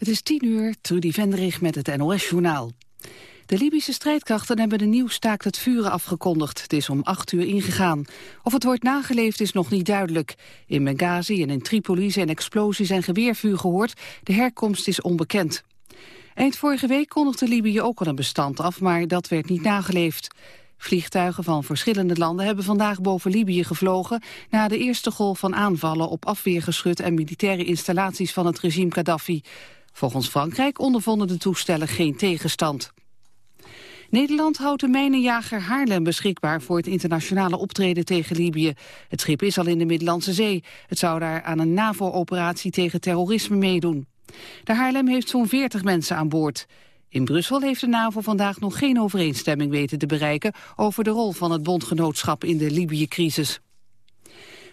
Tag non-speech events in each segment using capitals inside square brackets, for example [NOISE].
Het is tien uur, Trudy Vendrig met het NOS-journaal. De Libische strijdkrachten hebben een nieuw staakt het vuren afgekondigd. Het is om acht uur ingegaan. Of het wordt nageleefd is nog niet duidelijk. In Benghazi en in Tripoli zijn explosies en geweervuur gehoord. De herkomst is onbekend. Eind vorige week kondigde Libië ook al een bestand af, maar dat werd niet nageleefd. Vliegtuigen van verschillende landen hebben vandaag boven Libië gevlogen... na de eerste golf van aanvallen op afweergeschut en militaire installaties van het regime Gaddafi. Volgens Frankrijk ondervonden de toestellen geen tegenstand. Nederland houdt de mijnenjager Haarlem beschikbaar voor het internationale optreden tegen Libië. Het schip is al in de Middellandse Zee. Het zou daar aan een NAVO-operatie tegen terrorisme meedoen. De Haarlem heeft zo'n 40 mensen aan boord. In Brussel heeft de NAVO vandaag nog geen overeenstemming weten te bereiken over de rol van het bondgenootschap in de Libië-crisis.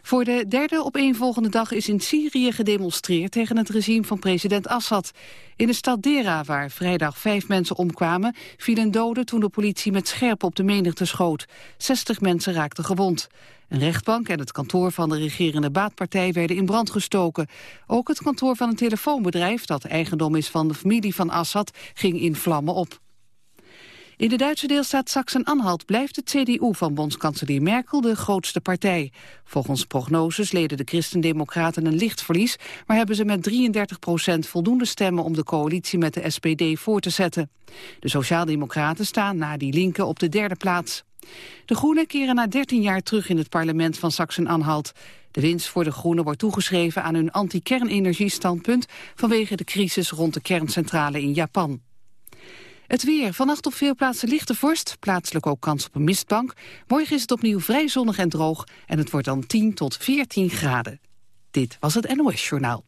Voor de derde opeenvolgende dag is in Syrië gedemonstreerd tegen het regime van president Assad. In de stad Dera, waar vrijdag vijf mensen omkwamen, vielen doden toen de politie met scherp op de menigte schoot. 60 mensen raakten gewond. Een rechtbank en het kantoor van de regerende baatpartij werden in brand gestoken. Ook het kantoor van een telefoonbedrijf, dat eigendom is van de familie van Assad, ging in vlammen op. In de Duitse deelstaat Sachsen-Anhalt blijft het CDU van bondskanselier Merkel de grootste partij. Volgens prognoses leden de christendemocraten een licht verlies, maar hebben ze met 33 procent voldoende stemmen om de coalitie met de SPD voor te zetten. De sociaaldemocraten staan na die linken op de derde plaats. De Groenen keren na 13 jaar terug in het parlement van Sachsen-Anhalt. De winst voor de Groenen wordt toegeschreven aan hun anti-kernenergiestandpunt vanwege de crisis rond de kerncentrale in Japan. Het weer. Vannacht op veel plaatsen lichte vorst. Plaatselijk ook kans op een mistbank. Morgen is het opnieuw vrij zonnig en droog. En het wordt dan 10 tot 14 graden. Dit was het NOS Journaal.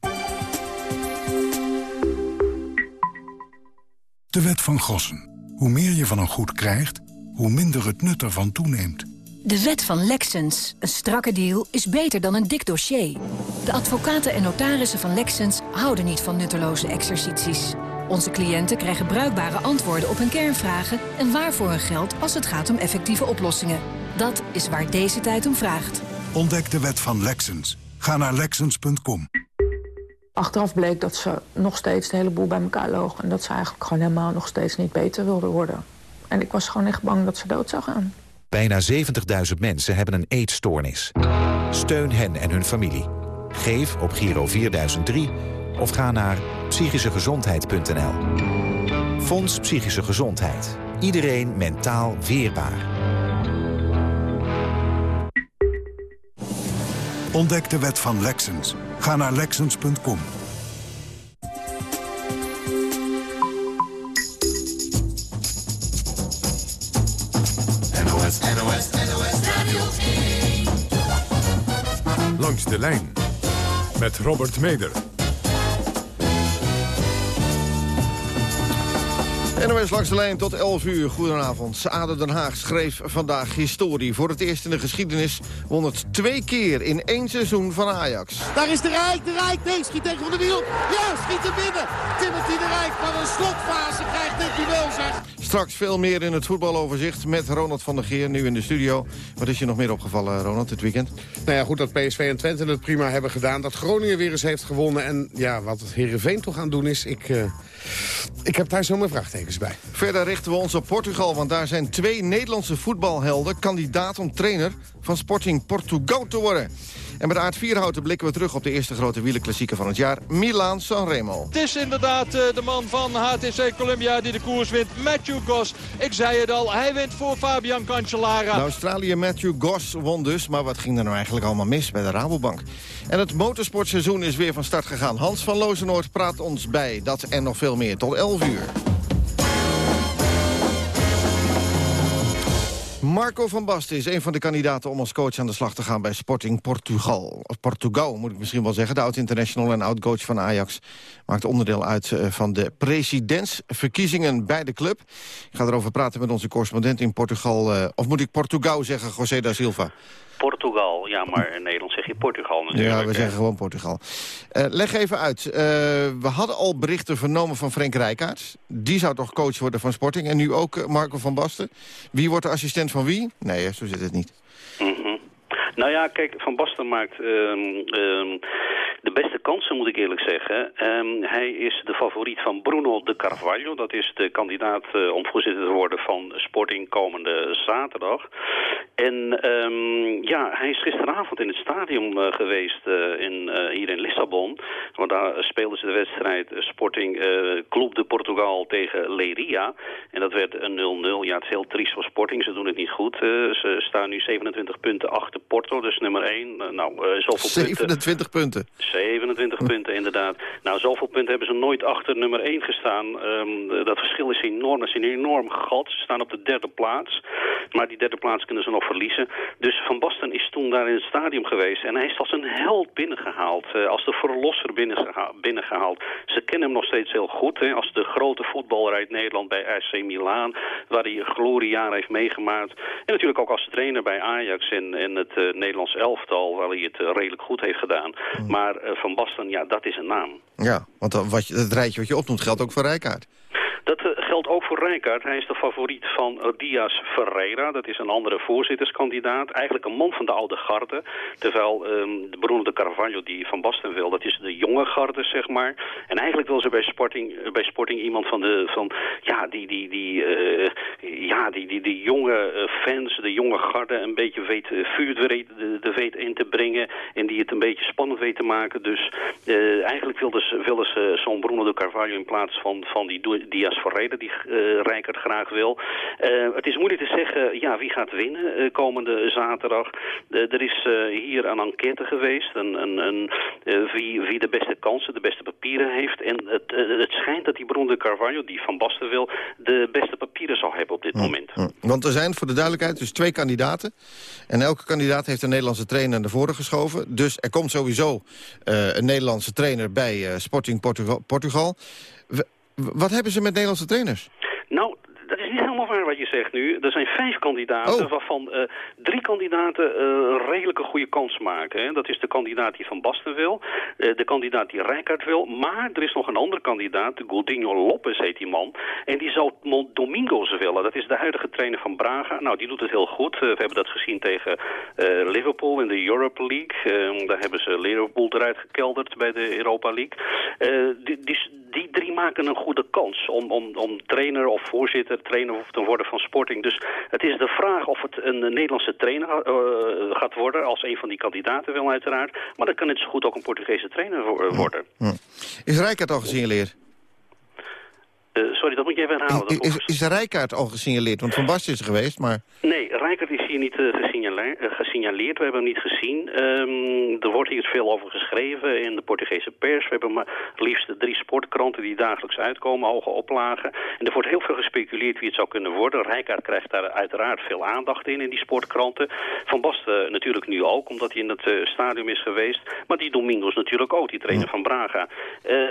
De wet van Gossen. Hoe meer je van een goed krijgt, hoe minder het nut ervan toeneemt. De wet van Lexens. Een strakke deal is beter dan een dik dossier. De advocaten en notarissen van Lexens houden niet van nutteloze exercities. Onze cliënten krijgen bruikbare antwoorden op hun kernvragen... en waarvoor hun geld als het gaat om effectieve oplossingen. Dat is waar deze tijd om vraagt. Ontdek de wet van Lexens. Ga naar Lexens.com. Achteraf bleek dat ze nog steeds de hele boel bij elkaar loog... en dat ze eigenlijk gewoon helemaal nog steeds niet beter wilde worden. En ik was gewoon echt bang dat ze dood zou gaan. Bijna 70.000 mensen hebben een eetstoornis. Steun hen en hun familie. Geef op Giro 4003 of ga naar psychischegezondheid.nl. Fonds Psychische Gezondheid. Iedereen mentaal weerbaar. Ontdek de wet van Lexens. Ga naar Lexens.com. NOS, NOS, NOS Radio Langs de lijn met Robert Meder. NOS langs de lijn tot 11 uur. Goedenavond. ADO Den Haag schreef vandaag historie. Voor het eerst in de geschiedenis won het twee keer in één seizoen van Ajax. Daar is de Rijk, de Rijk, nee, schiet tegen Van de Wiel. Ja, schiet er binnen. Timothy de Rijk van een slotfase krijgt dit duel, zeg. Straks veel meer in het voetbaloverzicht met Ronald van der Geer, nu in de studio. Wat is je nog meer opgevallen, Ronald, dit weekend? Nou ja, goed dat PSV en Twente het prima hebben gedaan. Dat Groningen weer eens heeft gewonnen. En ja, wat het Heerenveen toch aan doen is... Ik, uh, ik heb daar zo mijn vraagtekens bij. Verder richten we ons op Portugal, want daar zijn twee Nederlandse voetbalhelden... kandidaat om trainer van Sporting Portugal te worden. En met Aard Vierhouten blikken we terug op de eerste grote wielerklassieker van het jaar. Milaan Sanremo. Het is inderdaad eh, de man van HTC Columbia die de koers wint. Matthew Goss. Ik zei het al, hij wint voor Fabian Cancellara. De Australië Matthew Goss won dus. Maar wat ging er nou eigenlijk allemaal mis bij de Rabobank? En het motorsportseizoen is weer van start gegaan. Hans van Lozenoord praat ons bij. Dat en nog veel meer. Tot 11 uur. Marco van Basten is een van de kandidaten om als coach aan de slag te gaan bij Sporting Portugal. Of Portugal moet ik misschien wel zeggen. De oud-international en oud-coach van Ajax maakt onderdeel uit eh, van de presidentsverkiezingen bij de club. Ik ga erover praten met onze correspondent in Portugal. Eh, of moet ik Portugal zeggen, José da Silva? Portugal, ja, maar in Nederland zeg je Portugal natuurlijk. Ja, we zeggen gewoon Portugal. Uh, leg even uit. Uh, we hadden al berichten vernomen van Frank Rijkaard. Die zou toch coach worden van Sporting. En nu ook Marco van Basten. Wie wordt de assistent van wie? Nee, zo zit het niet. Nou ja, kijk, Van Basten maakt um, um, de beste kansen, moet ik eerlijk zeggen. Ehm, hij is de favoriet van Bruno de Carvalho. Dat is de kandidaat uh, om voorzitter te worden van Sporting komende zaterdag. En ja, hij is gisteravond in het stadion uh, geweest uh, in, hier in Lissabon. Want daar speelden ze de wedstrijd Sporting Club de Portugal tegen Leiria. En dat werd een 0-0. Ja, het is heel triest voor Sporting. Ze doen het niet goed. ze staan nu 27 punten achter Porto, dus nummer 1. nou, zoveel 27 punten. 27 punten, inderdaad. Nou, zoveel punten hebben ze nooit achter nummer 1 gestaan. Um, dat verschil is enorm. Dat is een enorm gat. Ze staan op de derde plaats. Maar die derde plaats kunnen ze nog verliezen. Dus Van Basten is toen daar in het stadion geweest. En hij is als een held binnengehaald. Als de verlosser binnengehaald. Ze kennen hem nog steeds heel goed. Hè, als de grote voetballer uit Nederland bij AC Milan. Waar hij een gloriejaar heeft meegemaakt. En natuurlijk ook als trainer bij Ajax en, en het Nederlands elftal. Waar hij het uh, redelijk goed heeft gedaan. Mm. Maar Van Basten, ja, dat is een naam. Ja, want wat je, het rijtje wat je opnoemt geldt ook voor Rijkaard. Ook voor Rijkaard. Hij is de favoriet van uh, Diaz Ferreira. Dat is een andere voorzitterskandidaat. Eigenlijk een man van de oude garde. Terwijl um, de beroemde de Carvalho die Van Basten wil, dat is de jonge garde, zeg maar. En eigenlijk wil ze bij Sporting, uh, bij Sporting iemand van de, van, ja, die, die, die, ja, die, die, die jonge fans, de jonge garde, een beetje weet, vuur de, weet in te brengen. En die het een beetje spannend weet te maken. Dus eigenlijk wilden ze, wilden ze zo'n Bruno de Carvalho in plaats van, van die Diaz voor reden die uh, Rijkert graag wil. Uh, het is moeilijk te zeggen ja, wie gaat winnen uh, komende zaterdag. er is hier een enquête geweest. Een, een, een wie, wie de beste kansen, de beste papieren heeft. En het, het schijnt dat die Bruno de Carvalho, die Van Basten wil... de beste papieren zal hebben op dit hm, moment. Hm. Want er zijn voor de duidelijkheid dus twee kandidaten. En elke kandidaat heeft een Nederlandse trainer naar voren geschoven. Dus er komt sowieso een Nederlandse trainer bij Sporting Portugal. Portugal. Wat hebben ze met Nederlandse trainers? Nou, dat is niet helemaal waar wat je zegt nu. Er zijn vijf kandidaten, oh. waarvan uh, drie kandidaten uh, een redelijke goede kans maken. Hè. Dat is de kandidaat die Van Basten wil, uh, de kandidaat die Rijkaard wil. Maar er is nog een andere kandidaat, Godinho Lopez heet die man. En die zou Domingos willen. Dat is de huidige trainer van Braga. Nou, die doet het heel goed. we hebben dat gezien tegen Liverpool in de Europa League. daar hebben ze Liverpool eruit gekelderd bij de Europa League. die, die, maken een goede kans om, om, om trainer of voorzitter, trainer te worden van Sporting. Dus het is de vraag of het een Nederlandse trainer uh, gaat worden, als een van die kandidaten wil uiteraard. Maar dan kan het zo goed ook een Portugese trainer worden. Hm. Hm. Is Rijkaard al gesignaleerd? Uh, sorry, dat moet je even herhalen. Is, is, is Rijkaard al gesignaleerd? Want Van Basten is er geweest, maar... Nee, Rijkaard is hier niet uh, gesignaleerd, gesignaleerd. We hebben hem niet gezien. Um, er wordt hier veel over geschreven in de Portugese pers. We hebben maar liefst drie sportkranten die dagelijks uitkomen, hoge oplagen. En er wordt heel veel gespeculeerd wie het zou kunnen worden. Rijkaard krijgt daar uiteraard veel aandacht in, in die sportkranten. Van Basten natuurlijk nu ook, omdat hij in het uh, stadium is geweest. Maar die Domingos natuurlijk ook, die trainer van Braga.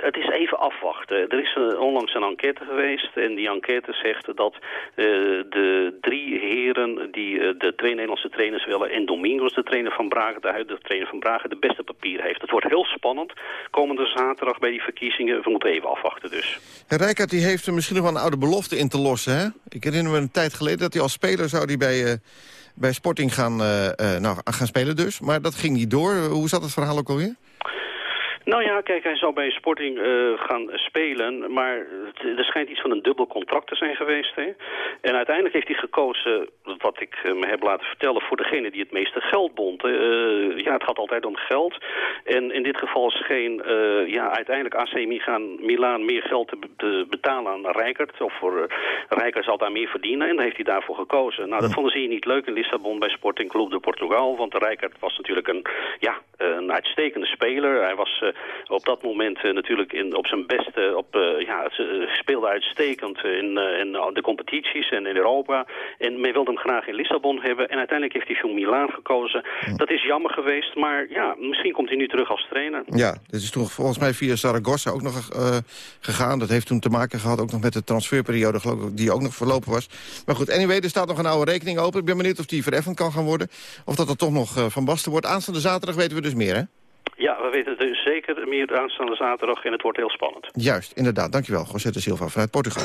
het is even afwachten. Er is onlangs een enquête geweest. En die enquête zegt dat de drie heren die uh, de twee Nederlandse trainers willen... en Domingos, de trainer van Braga, de huidige trainer van Braga... de beste papier heeft. Het wordt heel spannend komende zaterdag bij die verkiezingen. We moeten even afwachten dus. Rijkaard die heeft er misschien nog wel een oude belofte in te lossen. Hè? Ik herinner me een tijd geleden dat hij als speler zou die bij... Uh, bij Sporting gaan, nou, gaan spelen dus. Maar dat ging niet door. Hoe zat het verhaal ook alweer? Nou ja, kijk, hij zou bij Sporting uh, gaan spelen, maar er schijnt iets van een dubbel contract te zijn geweest. Hè? En uiteindelijk heeft hij gekozen, wat ik uh, me heb laten vertellen, voor degene die het meeste geld bond. Uh, ja, het gaat altijd om geld. En in dit geval scheen ja, uiteindelijk AC Milan, meer geld te, te betalen aan Rijkert. Of voor Rijkert zal daar meer verdienen en dan heeft hij daarvoor gekozen. Nou, dat vonden ze hier niet leuk in Lissabon bij Sporting Club de Portugal, want Rijkert was natuurlijk een, ja, een uitstekende speler. Hij was op dat moment uh, natuurlijk in, op zijn beste, op, uh, ja, ze speelde uitstekend in, in de competities en in Europa. En men wilde hem graag in Lissabon hebben. En uiteindelijk heeft hij voor Milaan gekozen. Dat is jammer geweest, maar ja, misschien komt hij nu terug als trainer. Ja, dit is toch volgens mij via Saragossa ook nog gegaan. Dat heeft toen te maken gehad ook nog met de transferperiode, geloof ik, die ook nog verlopen was. Maar goed, anyway, er staat nog een oude rekening open. Ik ben benieuwd of die vereffend kan gaan worden. Of dat er toch nog van Basten wordt. Aanstaande zaterdag weten we dus meer, hè? We weten het dus zeker meer aanstaande zaterdag en het wordt heel spannend. Juist, inderdaad. Dankjewel, José de Silva vanuit Portugal.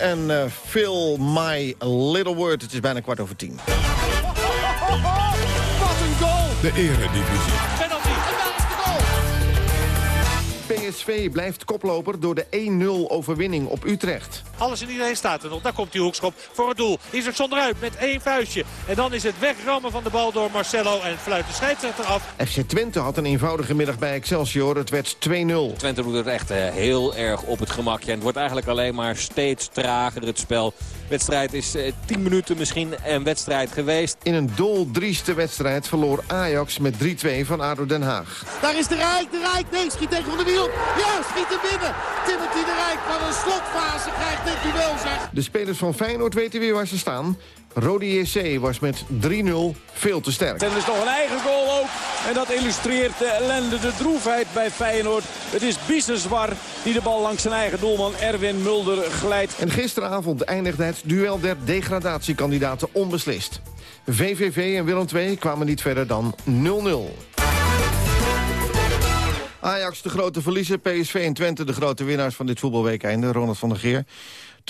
En eh, Fill My Little Word. Het is bijna kwart over tien. Wat een goal! De eredivisie. Penalty. En daar is de goal. PSV blijft koploper door de 1-0 overwinning op Utrecht. Alles en iedereen staat er nog. Daar komt die hoekschop voor het doel. Isaacson eruit met één vuistje. En dan is het wegrammen van de bal door Marcelo. En fluit de scheidsrechter af. FC Twente had een eenvoudige middag bij Excelsior. Het werd 2-0. Twente doet het echt eh, heel erg op het gemakje. En het wordt eigenlijk alleen maar steeds trager het spel. De wedstrijd is eh, 10 minuten misschien een wedstrijd geweest. In een doldrieste wedstrijd verloor Ajax met 3-2 van ADO Den Haag. Daar is de Rijk, de Rijk. Nee, schiet tegen Van de Wiel. Ja, schiet hem binnen. Timothy de Rijk van een slotfase krijgt dit duel, zeg. De spelers van Feyenoord weten weer waar ze staan. Rode JC was met 3-0 veel te sterk. En er is nog een eigen goal ook. En dat illustreert de ellende, de droefheid bij Feyenoord. Het is Biseswar die de bal langs zijn eigen doelman Erwin Mulder glijdt. En gisteravond eindigde het duel der degradatiekandidaten onbeslist. VVV en Willem II kwamen niet verder dan 0-0. Ajax de grote verliezer, PSV en Twente de grote winnaars van dit voetbalweekeinde. Ronald van der Geer.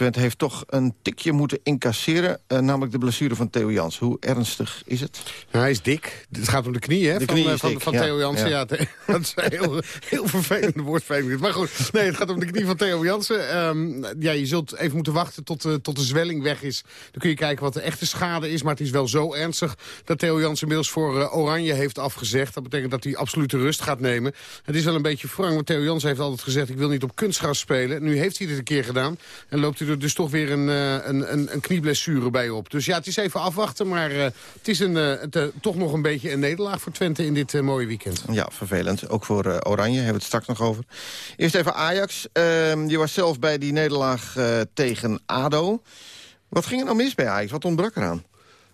Twente heeft toch een tikje moeten incasseren. eh, namelijk de blessure van Theo Jans. Hoe ernstig is het? Nou, hij is dik. Het gaat om de knie, hè? De van, knie eh, is van, dik, van ja. Theo Jansen. Ja. [LAUGHS] Dat is een heel, heel vervelend woordspeling. Maar goed, nee, het gaat om de knie van Theo Jansen. Ehm, ja, je zult even moeten wachten tot, eh, tot de zwelling weg is. Dan kun je kijken wat de echte schade is. Maar het is wel zo ernstig dat Theo Jansen inmiddels voor Oranje heeft afgezegd. Dat betekent dat hij absolute rust gaat nemen. Het is wel een beetje wrang, want Theo Jansen heeft altijd gezegd... ik wil niet op kunstgras spelen. Nu heeft hij dit een keer gedaan. En loopt hij er dus toch weer een, eh, een, een, een knieblessure bij op. Dus ja, het is even afwachten. Maar eh, het is een, eh, toch nog een beetje een nederlaag voor Twente in dit mooie weekend. Ja, vervelend. Ook voor Oranje, hebben we het straks nog over. Eerst even Ajax. Ehm, je was zelf bij die nederlaag tegen ADO. Wat ging er nou mis bij Ajax? Wat ontbrak eraan?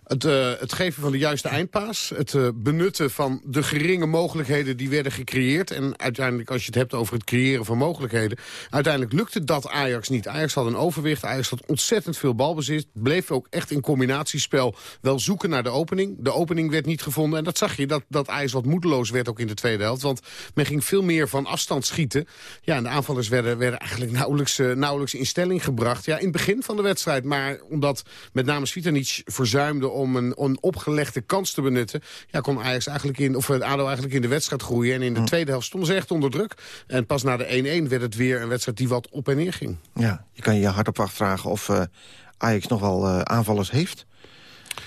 Het, eh, het geven van de juiste eindpaas. Het eh, benutten van de geringe mogelijkheden die werden gecreëerd. En uiteindelijk, als je het hebt over het creëren van mogelijkheden... uiteindelijk lukte dat Ajax niet. Ajax had een overwicht. Ajax had ontzettend veel balbezit. Bleef ook echt in combinatiespel wel zoeken naar de opening. De opening werd niet gevonden. En dat zag je, dat, dat Ajax wat moedeloos werd ook in de tweede helft. Want men ging veel meer van afstand schieten. Ja, en de aanvallers werden, werden eigenlijk nauwelijks, eh, nauwelijks in stelling gebracht. Ja, in het begin van de wedstrijd. Maar omdat met name Svitanic verzuimde om een, een opgelegde kans te benutten... Ja, kon Ajax eigenlijk in, of eh, ADO eigenlijk in de wedstrijd groeien. En in de tweede helft stonden ze echt onder druk. En pas na de 1-1 werd het weer een wedstrijd die wat op en neer ging. Ja, je kan je hardop afvragen of eh, Ajax nog wel eh, aanvallers heeft.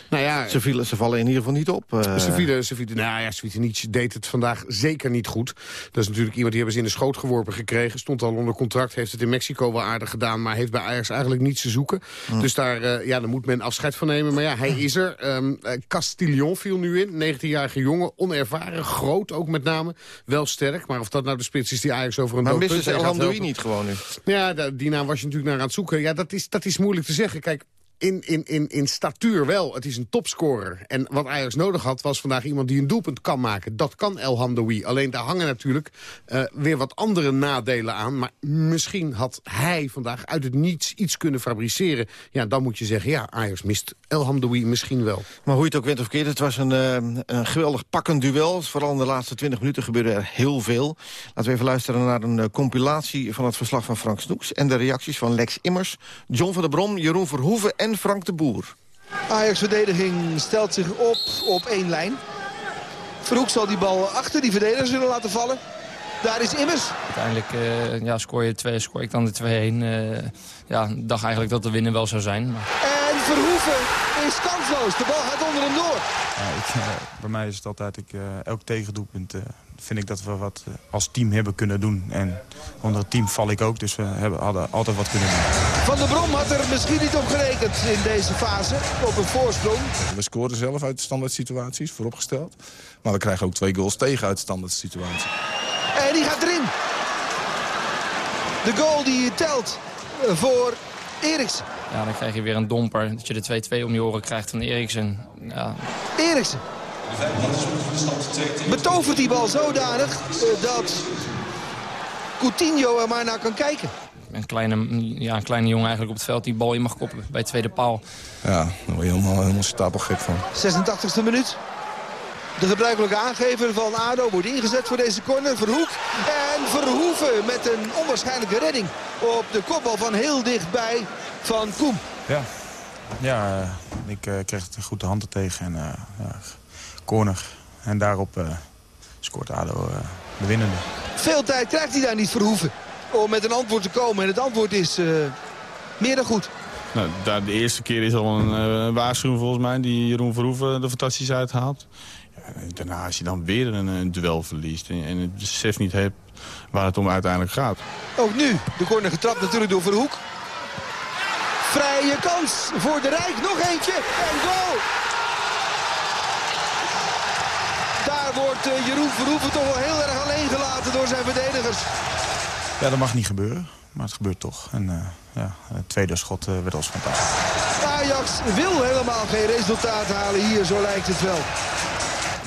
Nou ja, Ze, vielen, ze vallen in ieder geval niet op. eh. Sevilla, Sevilla, nou ja, Svitinic deed het vandaag zeker niet goed. Dat is natuurlijk iemand die hebben ze in de schoot geworpen gekregen. Stond al onder contract, heeft het in Mexico wel aardig gedaan... maar heeft bij Ajax eigenlijk niets te zoeken. Dus daar, eh, ja, daar moet men afscheid van nemen. Maar ja, hij [LAUGHS] is er. Ehm eh, Castillon viel nu in, 19-jarige jongen. Onervaren, groot ook met name. Wel sterk, maar of dat nou de spits is die Ajax over een maar dood missen ze niet gewoon nu? Ja, die naam was je natuurlijk naar aan het zoeken. Ja, dat is, dat is moeilijk te zeggen. Kijk, in, in, in, in statuur wel. Het is een topscorer. En wat Ajax nodig had, was vandaag iemand die een doelpunt kan maken. Dat kan El Hamdoui. Alleen daar hangen natuurlijk eh, weer wat andere nadelen aan. Maar misschien had hij vandaag uit het niets iets kunnen fabriceren. Ja, dan moet je zeggen, ja, Ajax mist El Hamdoui misschien wel. Maar hoe je het ook went of keert, het was een, eh, een geweldig pakkend duel. Vooral in de laatste 20 minuten gebeurde er heel veel. Laten we even luisteren naar een eh, compilatie van het verslag van Frank Snoeks... en de reacties van Lex Immers, John van der Brom, Jeroen Verhoeven en Frank de Boer. Ajax-verdediging stelt zich op op één lijn. Verhoek zal die bal achter die verdediger zullen laten vallen. Daar is Immers. Uiteindelijk eh, ja, scoor je twee, scoor ik dan de 2-1. eh ja, ik dacht eigenlijk dat de winnen wel zou zijn. Maar... En Verhoeven is kansloos. De bal gaat onder hem door. Ja, ik, eh, bij mij is het altijd, ik, eh, elk tegendoelpunt eh, vind ik dat we wat als team hebben kunnen doen. En onder het team val ik ook, dus we hebben, hadden altijd wat kunnen doen. Van der Brom had er misschien niet op gerekend in deze fase. Op een voorsprong. We scoren zelf uit standaard situaties, vooropgesteld. Maar we krijgen ook twee goals tegen uit standaard situaties. En die gaat erin. De goal die telt voor Eriks. Ja, dan krijg je weer een domper. Dat je de 2-2 om je oren krijgt van Eriksen. Ja, Eriksen. Betovert die bal zodanig eh, dat Coutinho er maar naar kan kijken. een, kleine, ja, een kleine jongen eigenlijk op het veld die bal in mag koppen bij het tweede paal. Ja, daar word je helemaal, helemaal stapelgek van. 86e minuut. De gebruikelijke aangever van ADO wordt ingezet voor deze corner. Verhoek en Verhoeven met een onwaarschijnlijke redding op de kopbal van heel dichtbij van Koem. Ja, ja ik eh, kreeg het goed de hand er tegen en eh, ja, corner. En daarop eh, scoort ADO eh, de winnende. Veel tijd krijgt hij daar niet Verhoeven om met een antwoord te komen. En het antwoord is eh, meer dan goed. Nou, daar, de eerste keer is al een waarschuwing volgens mij die Jeroen Verhoeven er fantastisch uithaalt. Daarna als je dan weer een, een duel verliest en, en het besef niet hebt waar het om uiteindelijk gaat. Ook nu de corner getrapt natuurlijk door Verhoek. Vrije kans voor de Rijk. Nog eentje en goal. Daar wordt eh, Jeroen Verhoeven toch wel heel erg alleen gelaten door zijn verdedigers. Ja, dat mag niet gebeuren, maar het gebeurt toch. En eh, ja, het tweede schot eh, werd als fantastisch. Ajax wil helemaal geen resultaat halen hier, zo lijkt het wel.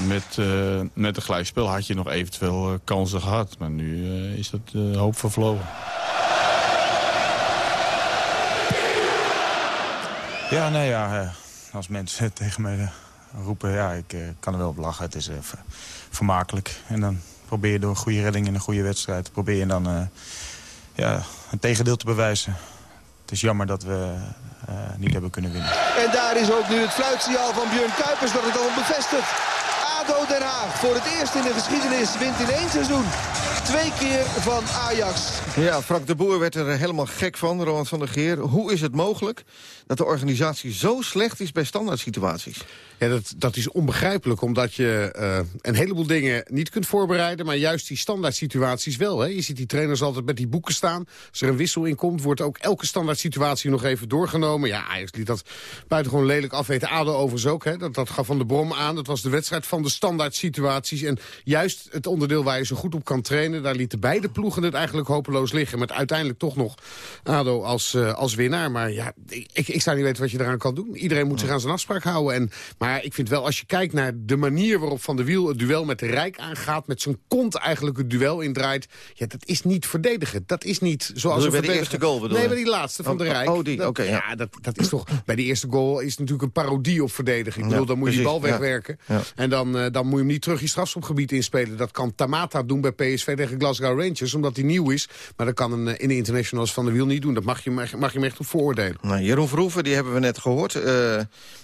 Met, eh, met een gelijkspel had je nog eventueel eh, kansen gehad. Maar nu eh, is dat eh, hoop vervlogen. Ja, nee, ja, als mensen [LAUGHS] tegen mij roepen, ja, ik kan er wel op lachen. Het is ver- vermakelijk. En dan probeer je door een goede redding in een goede wedstrijd... probeer je dan eh, ja, een tegendeel te bewijzen. Het is jammer dat we eh, niet hebben kunnen winnen. En daar is ook nu het fluitsignaal van Björn Kuipers dat het al bevestigt. ADO voor het eerst in de geschiedenis wint in één seizoen. Twee keer van Ajax. Ja, Frank de Boer werd er helemaal gek van, Roland van der Geer. Hoe is het mogelijk dat de organisatie zo slecht is bij standaard situaties? Ja, dat, dat is onbegrijpelijk, omdat je eh, een heleboel dingen niet kunt voorbereiden... maar juist die standaard situaties wel. Hè. Je ziet die trainers altijd met die boeken staan. Als er een wissel in komt, wordt ook elke standaard situatie nog even doorgenomen. Ja, Ajax liet dat buitengewoon lelijk afweten. ADO overigens ook, hè. Dat, dat gaf Van de Brom aan. Dat was de wedstrijd van de standaard situaties. En juist het onderdeel waar je zo goed op kan trainen... daar lieten beide ploegen het eigenlijk hopeloos liggen. Met uiteindelijk toch nog ADO als, eh, als winnaar. Maar ja, ik, ik zou niet weten wat je eraan kan doen. Iedereen moet zich aan zijn afspraak houden. En, maar ik vind wel, als je kijkt naar de manier waarop Van der Wiel... het duel met de Rijk aangaat, met zijn kont eigenlijk het duel indraait... ja, dat is niet verdedigen. Dat is niet zoals bij de eerste goal, bedoel Nee, bij die laatste van Oh, de Rijk. oh, die, oké, ja. ja, dat, dat is toch... Bij die eerste goal is het natuurlijk een parodie op verdedigen. Ik bedoel, dan moet je die bal ja. wegwerken. Ja. En dan, eh, dan moet je hem niet terug je strafschopgebied inspelen. Dat kan Tamata doen bij PSV tegen Glasgow Rangers, omdat hij nieuw is. Maar dat kan een eh, in de internationals van de wiel niet doen. Dat mag je, mag, mag je hem echt op vooroordelen. Nou, Jeroen Verhoeven, die hebben we net gehoord. Eh,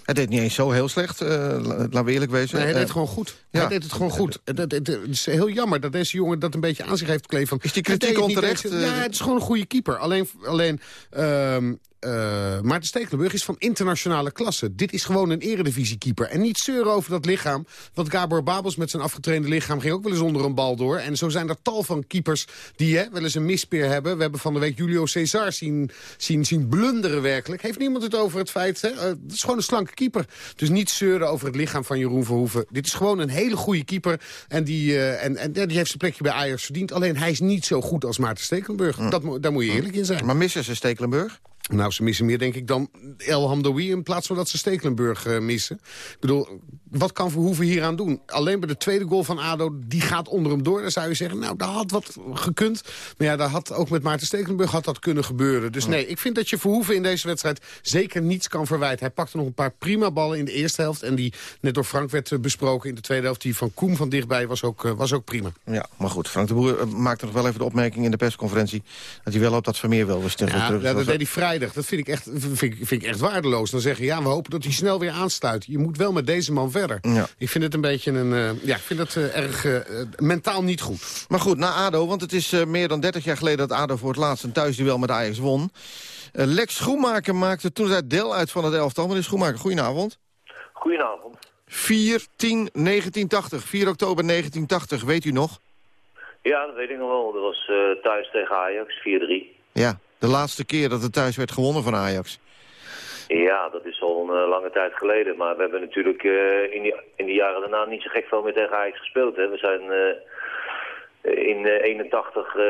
hij deed niet eens zo heel slecht, laten we eerlijk wezen. Nee, hij deed het gewoon goed. ja. Hij deed het gewoon goed. Het, het- het- is heel jammer dat deze jongen dat een beetje aan zich heeft. Van, Is die kritiek onterecht, eens-? Ja, het is gewoon een goede keeper. Alleen, alleen ehm, eh, Maarten Stekelenburg is van internationale klasse. Dit is gewoon een eredivisiekeeper. En niet zeuren over dat lichaam. Want Gabor Babels met zijn afgetrainde lichaam ging ook wel eens onder een bal door. En zo zijn er tal van keepers die hè, wel eens een mispeer hebben. We hebben van de week Julio Cesar zien, zien, zien blunderen werkelijk. Heeft niemand het over het feit... Hè? Eh, het is gewoon een slanke keeper. Dus niet zeuren over het lichaam van Jeroen Verhoeven. Dit is gewoon een hele goede keeper. En die, eh, en, en, ja, die heeft zijn plekje bij Ajax verdiend. Alleen hij is niet zo goed als Maarten Stekelenburg. Dat, mo- daar moet je eerlijk in zijn. Maar missen ze Stekelenburg? Nou, ze missen meer, denk ik, dan El Hamdoui... in plaats van dat ze Stekelenburg eh, missen. Ik bedoel, wat kan Verhoeven hier aan doen? Alleen bij de tweede goal van ADO, die gaat onder hem door. Dan zou je zeggen, nou, daar had wat gekund. Maar ja, daar had, ook met Maarten Stekelenburg had dat kunnen gebeuren. Dus nee, ik vind dat je Verhoeven in deze wedstrijd... zeker niets kan verwijten. Hij pakte nog een paar prima ballen in de eerste helft... en die net door Frank werd eh, besproken in de tweede helft. Die van Koem van dichtbij was ook, eh, was ook prima. Ja, maar goed, Frank de Boer eh, maakte nog wel even de opmerking in de persconferentie... dat hij wel op dat Vermeer wel weer terug Ja, terug ja, dat deed hij vrijdag. Dat vind ik, echt, vind, ik- vind ik echt waardeloos. Dan zeggen, ja, we hopen dat hij snel weer aansluit. Je moet wel met deze man verder. Ja. Ik vind het een beetje een... eh, ja, ik vind het eh, erg eh, mentaal niet goed. Maar goed, na ADO, want het is eh, meer dan 30 jaar geleden... dat ADO voor het laatst een thuisduel met Ajax won. Eh, Lex Schoenmaker maakte toen zij deel uit van het elftal. Meneer Schoenmaker, goedenavond. Goedenavond. 4, 10, 1980. 4 oktober 1980, weet u nog? Ja, dat weet ik nog wel. Dat was eh, thuis tegen Ajax, 4-3. Ja, de laatste keer dat het thuis werd gewonnen van Ajax. Ja, dat eh, lange tijd geleden. Maar we hebben natuurlijk eh, in, die, in die jaren daarna niet zo gek veel meer tegen Ajax gespeeld. Hè. We zijn eh, in eh, 81 eh,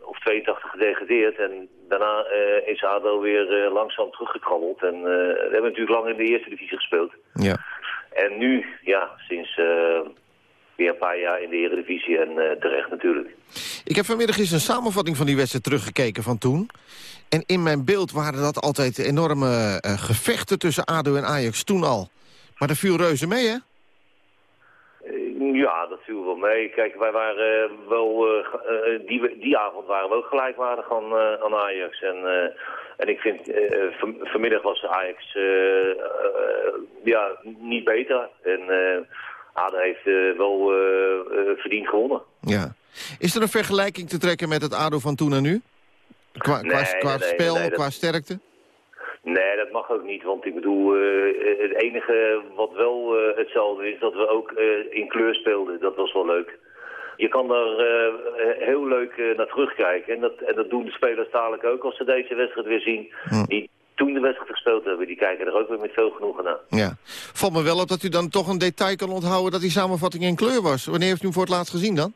of 82 gedegradeerd. En daarna is ADO weer langzaam teruggekrabbeld. En we hebben natuurlijk lang in de eerste divisie gespeeld. Ja. En nu, ja, sinds weer een paar jaar in de eredivisie en terecht natuurlijk. Ik heb vanmiddag eens een samenvatting van die wedstrijd teruggekeken van toen. En in mijn beeld waren dat altijd enorme eh, gevechten tussen ADO en Ajax toen al. Maar dat viel reuze mee, hè? Eh, Ja, dat viel wel mee. Kijk, wij waren eh, wel, die, die avond waren we ook gelijkwaardig aan, aan Ajax. En, en ik vind, van- vanmiddag was Ajax ja, niet beter. En ADO heeft wel verdiend gewonnen. Ja. Is er een vergelijking te trekken met het ADO van toen en nu? Qua, qua, Nee, qua nee, nee, spel, nee, dat- qua sterkte? Nee, dat mag ook niet, want ik bedoel, eh, het enige wat wel eh, hetzelfde is, dat we ook eh, in kleur speelden. Dat was wel leuk. Je kan daar heel leuk naar terugkijken en dat, en dat doen de spelers dadelijk ook als ze deze wedstrijd weer zien. Die toen de wedstrijd gespeeld hebben, die kijken er ook weer met veel genoegen naar. Ja. Valt me wel op dat u dan toch een detail kan onthouden dat die samenvatting in kleur was. Wanneer heeft u hem voor het laatst gezien dan?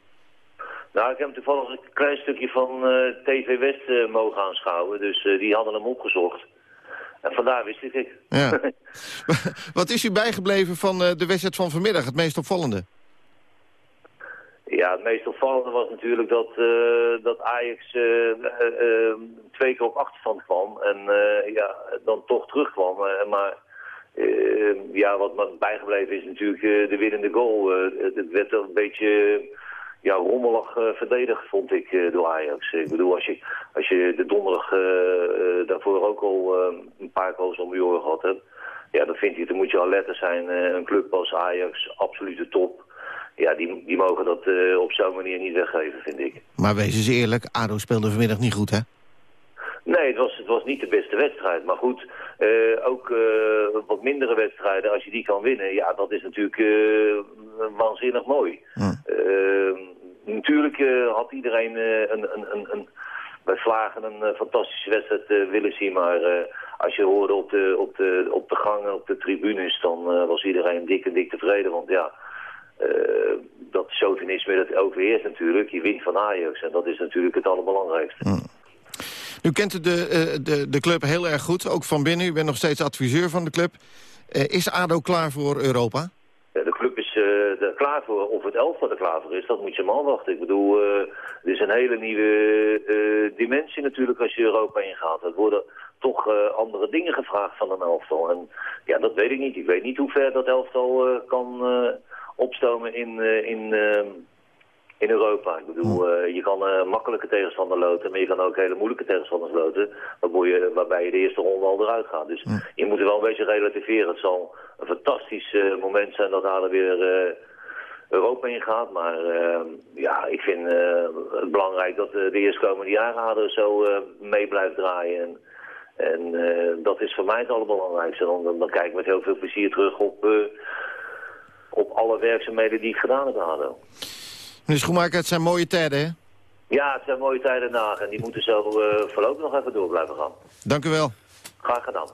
Nou, ik heb toevallig een klein stukje van eh, TV West eh, mogen aanschouwen, dus eh, die hadden hem opgezocht. En vandaar wist ik het. Ja. [LAUGHS] Wat is u bijgebleven van de wedstrijd van vanmiddag, het meest opvallende? Ja, het meest opvallende was natuurlijk dat, dat Ajax eh, eh, eh, twee keer op achterstand kwam en ja, dan toch terugkwam. Maar eh, ja, wat me bijgebleven is natuurlijk de winnende goal. Het, werd een beetje ja, rommelig eh, verdedigd, vond ik, eh, door Ajax. Ik bedoel, als je, als je de donderdag eh, daarvoor ook al een paar goals om je oren gehad hebt, ja, dan vind ik, dan moet je alert zijn. Een club als Ajax, absolute top. Ja, die, die mogen dat op zo'n manier niet weggeven, vind ik. Maar wees eens eerlijk, ADO speelde vanmiddag niet goed, hè? Nee, het was, het was niet de beste wedstrijd. Maar goed, eh, ook eh, wat mindere wedstrijden, als je die kan winnen, ja, dat is natuurlijk eh, waanzinnig mooi. Eh, natuurlijk had iedereen een, een, een, een, bij Vlagen een fantastische wedstrijd willen zien. Maar als je hoorde op de, op de, op de gangen, op de tribunes, dan was iedereen dik en dik tevreden. Want ja, dat chauvinisme dat overheerst natuurlijk. Je wint van Ajax en dat is natuurlijk het allerbelangrijkste. U kent de, eh, de, de club heel erg goed, ook van binnen. U bent nog steeds adviseur van de club. Eh, is ADO klaar voor Europa? De club is eh, er klaar voor. Of het elftal er klaar voor is, dat moet je maar afwachten. Ik bedoel, eh er is een hele nieuwe eh, dimensie natuurlijk als je Europa ingaat. Er worden toch eh, andere dingen gevraagd van een elftal. En ja, dat weet ik niet. Ik weet niet hoe ver dat elftal eh, kan eh, opstomen in, eh, in, eh, in Europa. Ik bedoel, eh, je kan eh, makkelijke tegenstander loten, maar je kan ook hele moeilijke tegenstanders loten, waarbij je, waarbij je de eerste ronde al eruit gaat. Dus je moet er wel een beetje relativeren. Het zal een fantastisch eh, moment zijn dat daar weer Europa ingaat, maar eh, ja, ik vind het belangrijk dat de eerstkomende jaren er zo mee blijft draaien. En, En dat is voor mij het allerbelangrijkste. Dan, dan, kijk ik met heel veel plezier terug op, op alle werkzaamheden die ik gedaan heb ADO. Meneer Schoenmaker, het zijn mooie tijden, hè? Ja, het zijn mooie tijden na en die moeten zo eh, voorlopig nog even door blijven gaan. Dank u wel. Graag gedaan.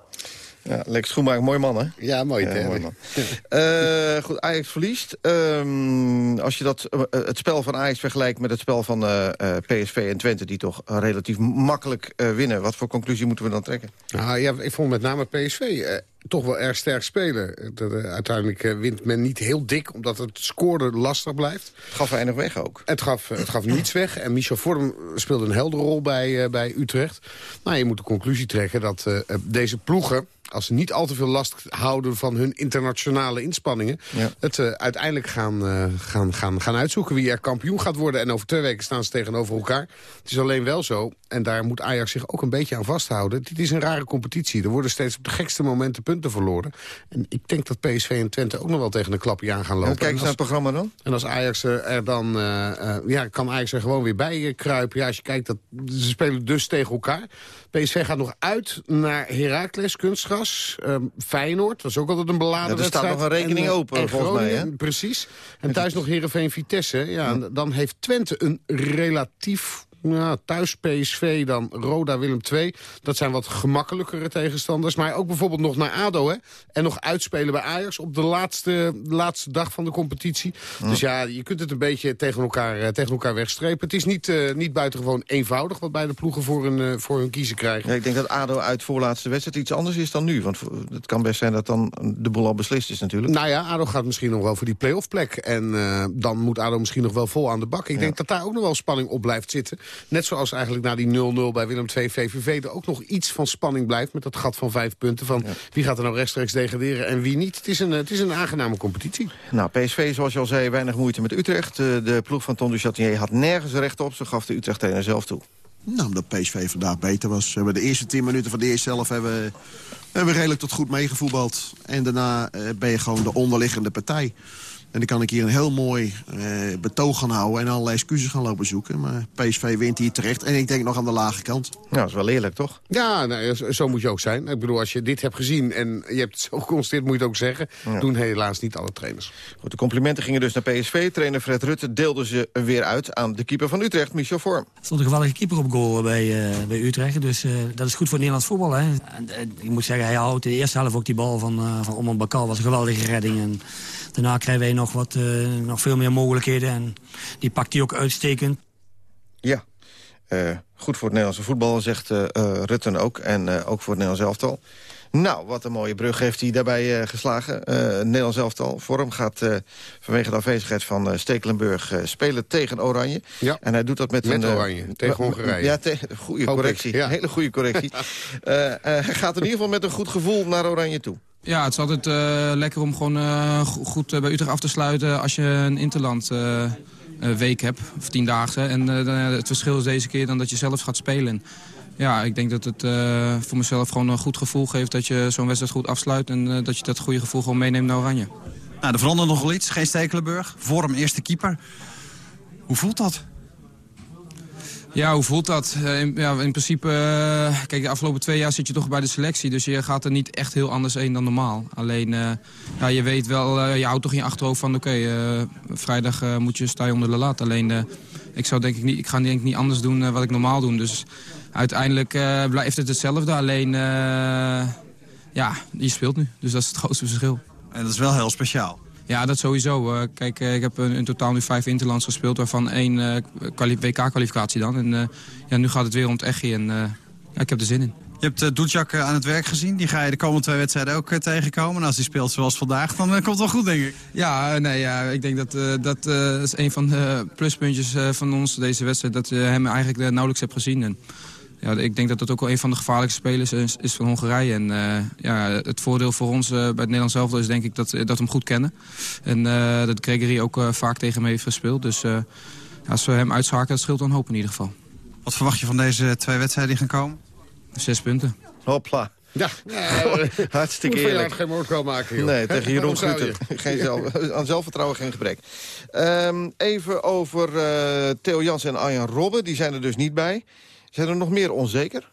Ja, Lex Schoenmaker, mooi man, hè? Ja, mooi, Ja, mooi man. [LAUGHS] Eh, goed, Ajax verliest. Ehm, als je dat, eh, het spel van Ajax vergelijkt met het spel van eh, PSV en Twente... die toch relatief makkelijk winnen. Wat voor conclusie moeten we dan trekken? Nou, ja, ik vond met name PSV toch wel erg sterk spelen. Dat, uiteindelijk wint men niet heel dik, omdat het scoren lastig blijft. Het gaf weinig weg ook. Het gaf, het gaf niets weg. En Michel Vorm speelde een heldere rol bij, bij Utrecht. Nou, je moet de conclusie trekken dat deze ploegen als ze niet al te veel last houden van hun internationale inspanningen... Ja. het eh, uiteindelijk gaan, eh, gaan, gaan, gaan uitzoeken wie er kampioen gaat worden. En over twee weken staan ze tegenover elkaar. Het is alleen wel zo, en daar moet Ajax zich ook een beetje aan vasthouden... dit is een rare competitie. Er worden steeds op de gekste momenten punten verloren. En ik denk dat PSV en Twente ook nog wel tegen een klapje aan gaan lopen. En kijk eens En naar het programma dan. en als Ajax er dan, eh, eh, ja, kan Ajax er gewoon weer bij eh, kruipen. Ja, als je kijkt, dat, ze spelen dus tegen elkaar. PSV gaat nog uit naar Heracles, kunstgras. Ehm, Feyenoord, dat is ook altijd een beladen Ja, er staat wedstrijd. nog een rekening En, open, en volgens mij, hè? Precies. En thuis nog Heerenveen Vitesse. Ja, dan heeft Twente een relatief... Ja, thuis PSV, dan Roda Willem II. Dat zijn wat gemakkelijkere tegenstanders. Maar ook bijvoorbeeld nog naar ADO. Hè? En nog uitspelen bij Ajax op de laatste, de laatste dag van de competitie. Dus ja, je kunt het een beetje tegen elkaar, eh, tegen elkaar wegstrepen. Het is niet, eh, niet buitengewoon eenvoudig wat beide ploegen voor hun, eh, voor hun kiezen krijgen. Ja, ik denk dat ADO uit voorlaatste wedstrijd iets anders is dan nu. Want het kan best zijn dat dan de boel al beslist is natuurlijk. Nou ja, ADO gaat misschien nog wel voor die play-off plek. En dan moet ADO misschien nog wel vol aan de bak. Ik denk dat daar ook nog wel spanning op blijft zitten. Net zoals eigenlijk na die 0-0 bij Willem II VVV... er ook nog iets van spanning blijft met dat gat van vijf punten. Van wie gaat er nou rechtstreeks degraderen en wie niet. Het is een, het is een aangename competitie. Nou, PSV, zoals je al zei, weinig moeite met Utrecht. Eh, de ploeg van Ton du Chatinier had nergens recht op. Ze gaf de Utrecht trainer zelf toe. Nou, omdat PSV vandaag beter was. We hebben de eerste 10 minuten van de eerste helft hebben, hebben we redelijk tot goed meegevoetbald. En daarna eh, ben je gewoon de onderliggende partij. En dan kan ik hier een heel mooi eh, betoog gaan houden... en allerlei excuses gaan lopen zoeken. Maar PSV wint hier terecht. En ik denk nog aan de lage kant. Ja, dat is wel eerlijk, toch? Ja, nou, zo, moet je ook zijn. Ik bedoel, als je dit hebt gezien en je hebt het zo geconstateerd... moet je het ook zeggen. Ja. Doen helaas niet alle trainers. Goed, de complimenten gingen dus naar PSV. Trainer Fred Rutte deelde ze weer uit aan de keeper van Utrecht, Michel Vorm. Er stond een geweldige keeper op goal bij, eh, bij Utrecht. Dus eh, dat is goed voor Nederlands voetbal. Hè. En, ik moet zeggen, hij houdt de eerste helft ook die bal van, eh van Omar Bakal. was een geweldige redding. En daarna krijgen wij nog, wat, eh, nog veel meer mogelijkheden. En die pakt hij ook uitstekend. Ja, eh, goed voor het Nederlandse voetbal, zegt eh Rutten ook. En eh, ook voor het Nederlands elftal. Nou, wat een mooie brug heeft hij daarbij eh, geslagen. Eh het Nederlands elftal. Vorm gaat eh, vanwege de afwezigheid van eh, Stekelenburg eh, spelen tegen Oranje. Ja. En hij doet dat met, Met een... eh, Oranje, tegen Hongarije. Ja, tegen, goede correctie. ja. Hele goede correctie. [LAUGHS] Eh, eh, hij gaat in ieder geval met een goed gevoel naar Oranje toe. Ja, het is altijd eh, lekker om gewoon eh, go- goed eh, bij Utrecht af te sluiten als je een interland week hebt, of tiendaagse. En eh, dan, eh, het verschil is deze keer dan dat je zelf gaat spelen. Ja, ik denk dat het voor mezelf gewoon een goed gevoel geeft dat je zo'n wedstrijd goed afsluit. En dat je dat goede gevoel gewoon meeneemt naar Oranje. Nou, er verandert nog wel iets. Geen Stekelenburg, vorm eerste keeper. Hoe voelt dat? Ja, hoe voelt dat? Eh, in, ja, in principe, eh, kijk, de afgelopen twee jaar zit je toch bij de selectie. Dus je gaat er niet echt heel anders heen dan normaal. Alleen, eh, ja, je weet wel, je houdt toch in je achterhoofd van... oké, vrijdag moet je sta je onder de lat. Alleen, ik, zou, denk ik, niet, ik ga denk ik niet anders doen wat ik normaal doe. Dus uiteindelijk blijft het hetzelfde. Alleen, ja, je speelt nu. Dus dat is het [LAUGHS] grootste verschil. En dat is wel heel speciaal. Ja, dat sowieso. Kijk, eh, ik heb in, totaal nu vijf interlands gespeeld... waarvan één eh, kwali- WK-kwalificatie dan. En eh, ja, nu gaat het weer om het echi en ja, ik heb er zin in. Je hebt uh, Doetjak aan het werk gezien. Die ga je de komende twee wedstrijden ook tegenkomen. En als hij speelt zoals vandaag, dan komt het wel goed, denk ik. Ja, nee, ja, ik denk dat dat is een van de pluspuntjes van ons deze wedstrijd. Dat je hem eigenlijk nauwelijks hebt gezien. En, ja, ik denk dat dat ook wel een van de gevaarlijkste spelers is, is van Hongarije. En eh, ja, het voordeel voor ons eh, bij het Nederlands zelf is denk ik dat, dat we hem goed kennen. En eh, dat Gregory ook eh, vaak tegen hem heeft gespeeld. Dus eh, als we hem uitschakelen, dat scheelt dan hoop in ieder geval. Wat verwacht je van deze twee wedstrijden die gaan komen? Zes punten. Hopla. Ja, [LAUGHS] hartstikke Moet eerlijk. geen moordkuil maken, joh. Nee, tegen Jeroen? Guter. Geen zelf, [LAUGHS] aan zelfvertrouwen geen gebrek. Ehm, even over eh, Theo Jansen en Arjan Robben. Die zijn er dus niet bij. Zijn er nog meer onzeker?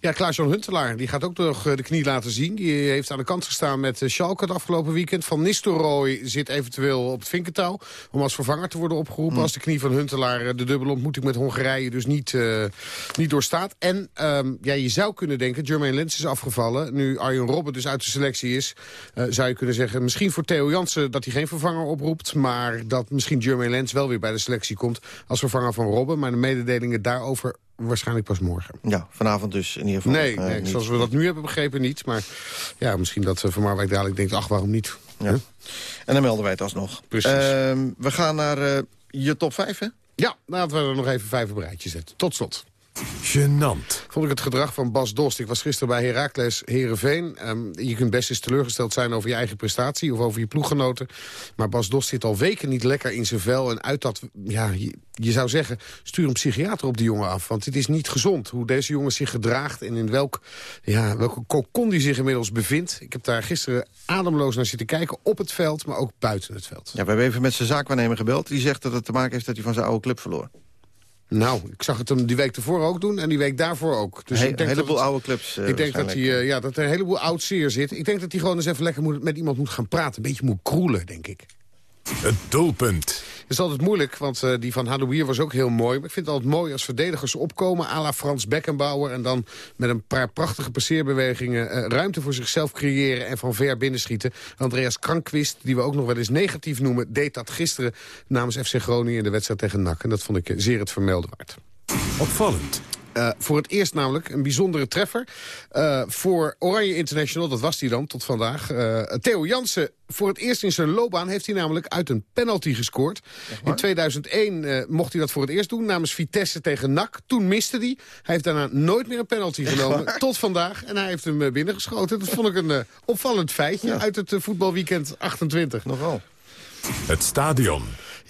Ja, Klaas-Jan Huntelaar die gaat ook nog eh, de knie laten zien. Die heeft aan de kant gestaan met eh, Schalke het afgelopen weekend. Van Nistelrooy zit eventueel op het vinkertouw... om als vervanger te worden opgeroepen... Hmm. als de knie van Huntelaar eh, de dubbele ontmoeting met Hongarije... dus niet, eh, niet doorstaat. En ehm, ja, je zou kunnen denken, Jermaine Lens is afgevallen. Nu Arjen Robben dus uit de selectie is... zou je kunnen zeggen, misschien voor Theo Jansen... dat hij geen vervanger oproept... maar dat misschien Jermaine Lens wel weer bij de selectie komt... als vervanger van Robben. Maar de mededelingen daarover waarschijnlijk pas morgen. Ja, vanavond dus in ieder geval. Nee, eh, nee zoals we dat nu hebben begrepen niet. Maar ja, misschien dat uh, Van Marwijk dadelijk denkt, ach, waarom niet? Ja. En dan melden wij het alsnog. Precies. Ehm, we gaan naar eh, je top 5, hè? Ja, laten we er nog even vijf op een rijtje zetten. Tot slot. Genant. Vond ik het gedrag van Bas Dost. Ik was gisteren bij Heracles Herenveen. je kunt best eens teleurgesteld zijn over je eigen prestatie... of over je ploeggenoten. Maar Bas Dost zit al weken niet lekker in zijn vel. En uit dat, ja, je, je zou zeggen, stuur een psychiater op die jongen af. Want het is niet gezond hoe deze jongen zich gedraagt... en in welk, ja, welke kokon die zich inmiddels bevindt. Ik heb daar gisteren ademloos naar zitten kijken. Op het veld, maar ook buiten het veld. Ja, we hebben even met zijn zaakwaarnemer gebeld. Die zegt dat het te maken heeft dat hij van zijn oude club verloor. Nou, ik zag het hem die week ervoor ook doen en die week daarvoor ook. Dus He ik denk een heleboel dat het, oude clubs uh, Ik denk dat, hij, uh, ja, dat er een heleboel oud zeer zit. Ik denk dat hij gewoon eens even lekker moet, met iemand moet gaan praten. Een beetje moet kroelen, denk ik. Het doelpunt. Het is altijd moeilijk, want uh, die van Hadouier was ook heel mooi. Maar ik vind het altijd mooi als verdedigers opkomen... à la Frans Beckenbauer... en dan met een paar prachtige passeerbewegingen... Uh, ruimte voor zichzelf creëren en van ver binnenschieten. Andreas Krankwist, die we ook nog wel eens negatief noemen... deed dat gisteren namens FC Groningen in de wedstrijd tegen NAC. En dat vond ik zeer het vermelden waard. Opvallend. Uh, voor het eerst namelijk een bijzondere treffer. Uh, voor Oranje International, dat was hij dan tot vandaag. Uh, Theo Jansen, voor het eerst in zijn loopbaan heeft hij namelijk uit een penalty gescoord. In 2001 mocht hij dat voor het eerst doen namens Vitesse tegen NAC. Toen miste hij. Hij heeft daarna nooit meer een penalty genomen. Tot vandaag. En hij heeft hem binnengeschoten. Dat vond ik een opvallend feitje ja. uit het voetbalweekend 28. Nogal. Het stadion.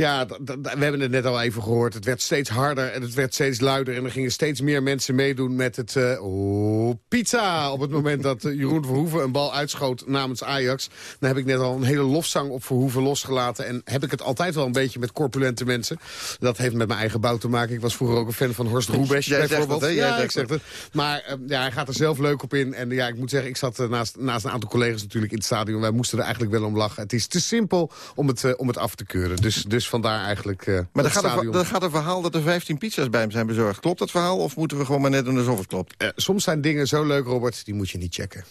Ja, we hebben het net al even gehoord. Het werd steeds harder en het werd steeds luider. En er gingen steeds meer mensen meedoen met het uh, oh, pizza. Op het moment dat uh, Jeroen Verhoeven een bal uitschoot namens Ajax. Dan heb ik net al een hele lofzang op Verhoeven losgelaten. En heb ik het altijd wel een beetje met corpulente mensen. Dat heeft met mijn eigen bouw te maken. Ik was vroeger ook een fan van Horst Roebesch bijvoorbeeld. Dat, ja, ik zeg het. Maar uh, ja, hij gaat er zelf leuk op in. En ja, ik moet zeggen, ik zat naast, naast een aantal collega's natuurlijk in het stadion. Wij moesten er eigenlijk wel om lachen. Het is te simpel om het, om het af te keuren. Dus, dus vandaar eigenlijk uh, Maar er gaat, een, er gaat een verhaal dat er 15 pizza's bij hem zijn bezorgd. Klopt dat verhaal of moeten we gewoon maar net doen alsof het klopt? Uh, soms zijn dingen zo leuk, Robert, die moet je niet checken.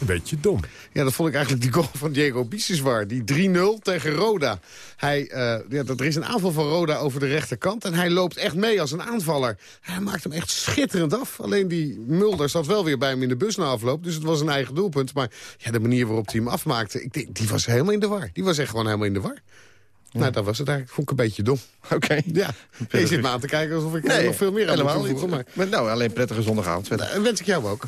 Een beetje dom. Ja, dat vond ik eigenlijk die goal van Diego Biseswar. Die 3-0 tegen Roda. Hij, uh, ja, er is een aanval van Roda over de rechterkant. En hij loopt echt mee als een aanvaller. Hij maakt hem echt schitterend af. Alleen die Mulder zat wel weer bij hem in de bus na afloop. Dus het was een eigen doelpunt. Maar ja, de manier waarop hij hem afmaakte... Ik denk, die was helemaal in de war. Die was echt gewoon helemaal in de war. Ja. Nou, dat was het eigenlijk. Vond ik een beetje dom. Oké. Okay. Ja. [LAUGHS] Je zit me aan te kijken alsof ik nee, nog veel meer aan helemaal moet toevoegen. Maar... nou, alleen prettige zondagavond. Nou, en wens ik jou ook.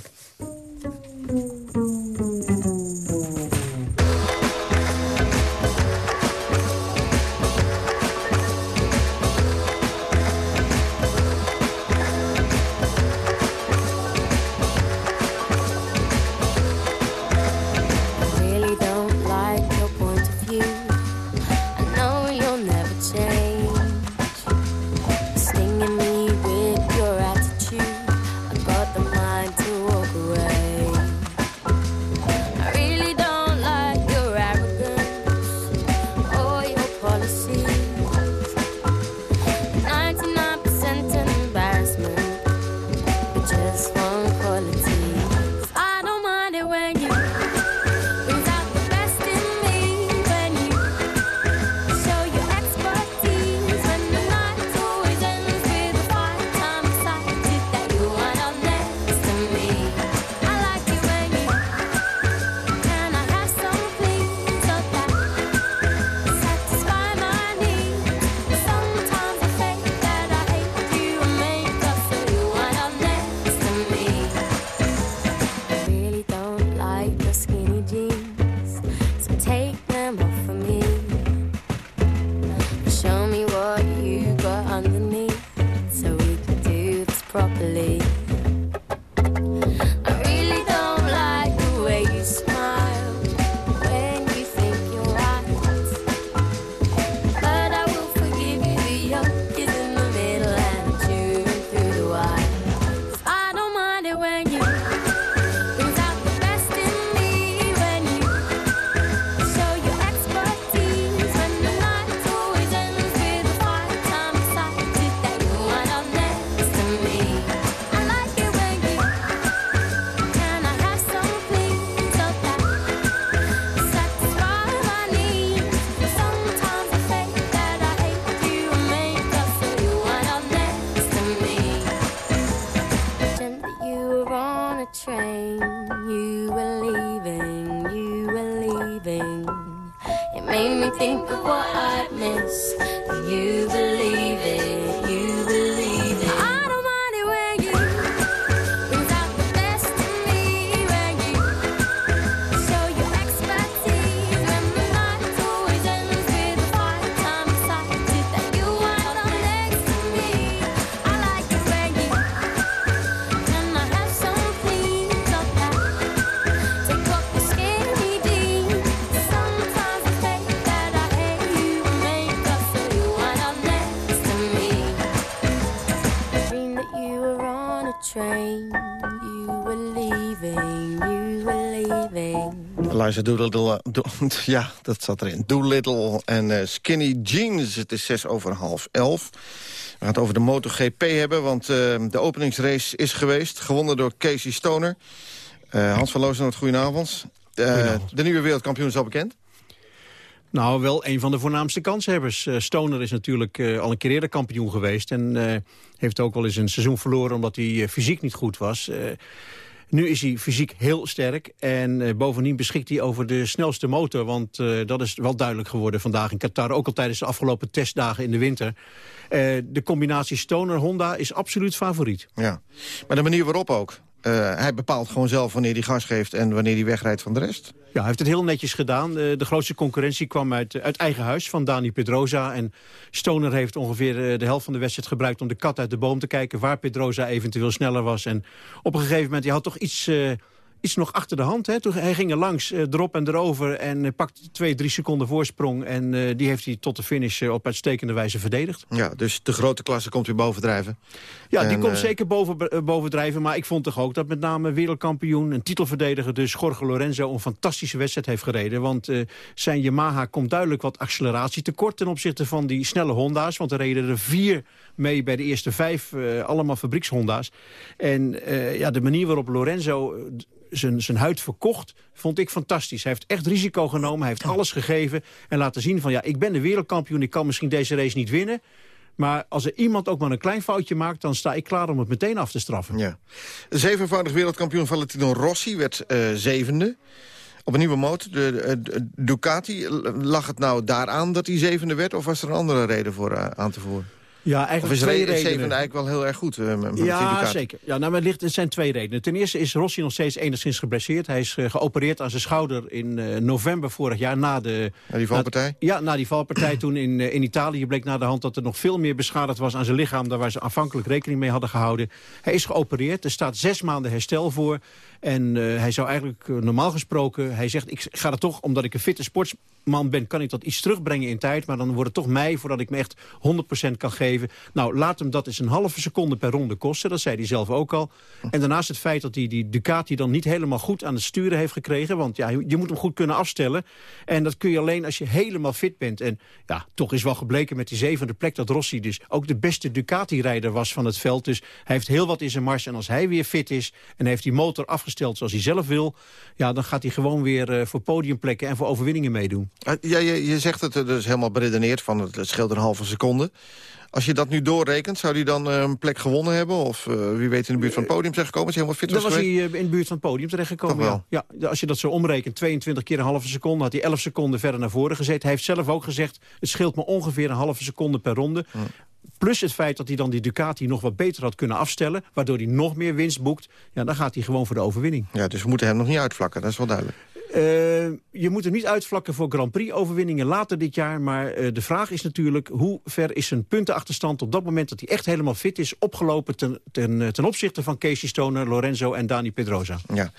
Eliza Doolittle, do, ja, dat zat erin. Doolittle en eh, Skinny Jeans. Het is zes over half elf. We gaan het over de MotoGP hebben, want eh, de openingsrace is geweest. Gewonnen door Casey Stoner. Eh, Hans van Loosenoord, goedenavond. Eh, de nieuwe wereldkampioen is al bekend. Nou, wel een van de voornaamste kanshebbers. Eh, Stoner is natuurlijk eh, al een keer eerder kampioen geweest... en eh, heeft ook wel eens een seizoen verloren omdat hij eh, fysiek niet goed was. Nu is hij fysiek heel sterk en eh, bovendien beschikt hij over de snelste motor... want eh, dat is wel duidelijk geworden vandaag in Qatar... ook al tijdens de afgelopen testdagen in de winter. Eh, de combinatie Stoner-Honda is absoluut favoriet. Ja, maar de manier waarop ook. Eh, hij bepaalt gewoon zelf wanneer hij gas geeft en wanneer hij wegrijdt van de rest. Ja, hij heeft het heel netjes gedaan. Eh, de grootste concurrentie kwam uit, uit eigen huis van Dani Pedrosa. En Stoner heeft ongeveer eh, de helft van de wedstrijd gebruikt... om de kat uit de boom te kijken waar Pedrosa eventueel sneller was. En op een gegeven moment, hij had toch iets... eh, Iets nog achter de hand. Hè? Toen, hij ging er langs, eh, erop en erover en eh, pakte twee, drie seconden voorsprong. En eh, die heeft hij tot de finish eh, op uitstekende wijze verdedigd. Ja, dus de grote klasse komt weer bovendrijven. Ja, die En, komt eh, zeker boven, eh, bovendrijven. Maar ik vond toch ook dat met name wereldkampioen... een titelverdediger, dus Jorge Lorenzo... een fantastische wedstrijd heeft gereden. Want eh, zijn Yamaha komt duidelijk wat acceleratie tekort... ten opzichte van die snelle Honda's. Want er reden er vier mee bij de eerste vijf. eh, allemaal fabriekshonda's. En eh, ja, de manier waarop Lorenzo... zijn, zijn huid verkocht, vond ik fantastisch. Hij heeft echt risico genomen, hij heeft alles gegeven... en laten zien van, ja, ik ben de wereldkampioen... ik kan misschien deze race niet winnen... Maar als er iemand ook maar een klein foutje maakt... dan sta ik klaar om het meteen af te straffen. Ja. Zevenvoudig wereldkampioen Valentino Rossi werd eh, zevende. Op een nieuwe motor, de, de- de Ducati. Lag het nou daaraan dat hij zevende werd... of was er een andere reden voor eh, aan te voeren? Ja, Of eigenlijk is twee re- redenen. eigenlijk wel heel erg goed? eh, met- Ja, zeker. Ja, nou, ligt, het zijn twee redenen. Ten eerste is Rossi nog steeds enigszins geblesseerd. Hij is eh, geopereerd aan zijn schouder in eh, november vorig jaar... na de Na die valpartij? na- ja, na die valpartij toen in, in Italië bleek na de hand... dat er nog veel meer beschadigd was aan zijn lichaam... dan waar ze aanvankelijk rekening mee hadden gehouden. Hij is geopereerd. Er staat zes maanden herstel voor. En hij zou eigenlijk normaal gesproken... Hij zegt, ik ga er toch, omdat ik een fitte sportsman ben... kan ik dat iets terugbrengen in tijd. Maar dan wordt het toch mei voordat ik me echt 100% kan geven. Nou, laat hem dat eens een halve seconde per ronde kosten. Dat zei hij zelf ook al. En daarnaast het feit dat hij die Ducati dan niet helemaal goed aan het sturen heeft gekregen. Want ja, je moet hem goed kunnen afstellen. En dat kun je alleen als je helemaal fit bent. En ja, toch is wel gebleken met die zevende plek... dat Rossi dus ook de beste Ducati-rijder was van het veld. Dus hij heeft heel wat in zijn mars. En als hij weer fit is en heeft die motor afgesteld zoals hij zelf wil... ja, dan gaat hij gewoon weer eh, voor podiumplekken en voor overwinningen meedoen. Ah, Ja, je, je zegt het eh, dus helemaal beredeneerd van het, het scheelt een halve seconde. Als je dat nu doorrekent, zou hij dan eh, een plek gewonnen hebben? Of eh, wie weet in de buurt van het podium zijn gekomen? Is hij helemaal fit Dan was was geweest? hij eh, in de buurt van het podium terechtgekomen. Wel? Ja. ja, als je dat zo omrekent, 22 keer een halve seconde... had hij 11 seconden verder naar voren gezeten. Hij heeft zelf ook gezegd, het scheelt me ongeveer een halve seconde per ronde. Plus het feit dat hij dan die Ducati nog wat beter had kunnen afstellen... waardoor hij nog meer winst boekt. Ja, dan gaat hij gewoon voor de overwinning. Ja, dus we moeten hem nog niet uitvlakken, dat is wel duidelijk. Eh, je moet hem niet uitvlakken voor Grand Prix-overwinningen later dit jaar. Maar eh, de vraag is natuurlijk, hoe ver is zijn puntenachterstand... op dat moment dat hij echt helemaal fit is... opgelopen ten, ten, eh, ten opzichte van Casey Stoner, Lorenzo en Dani Pedrosa. Ja.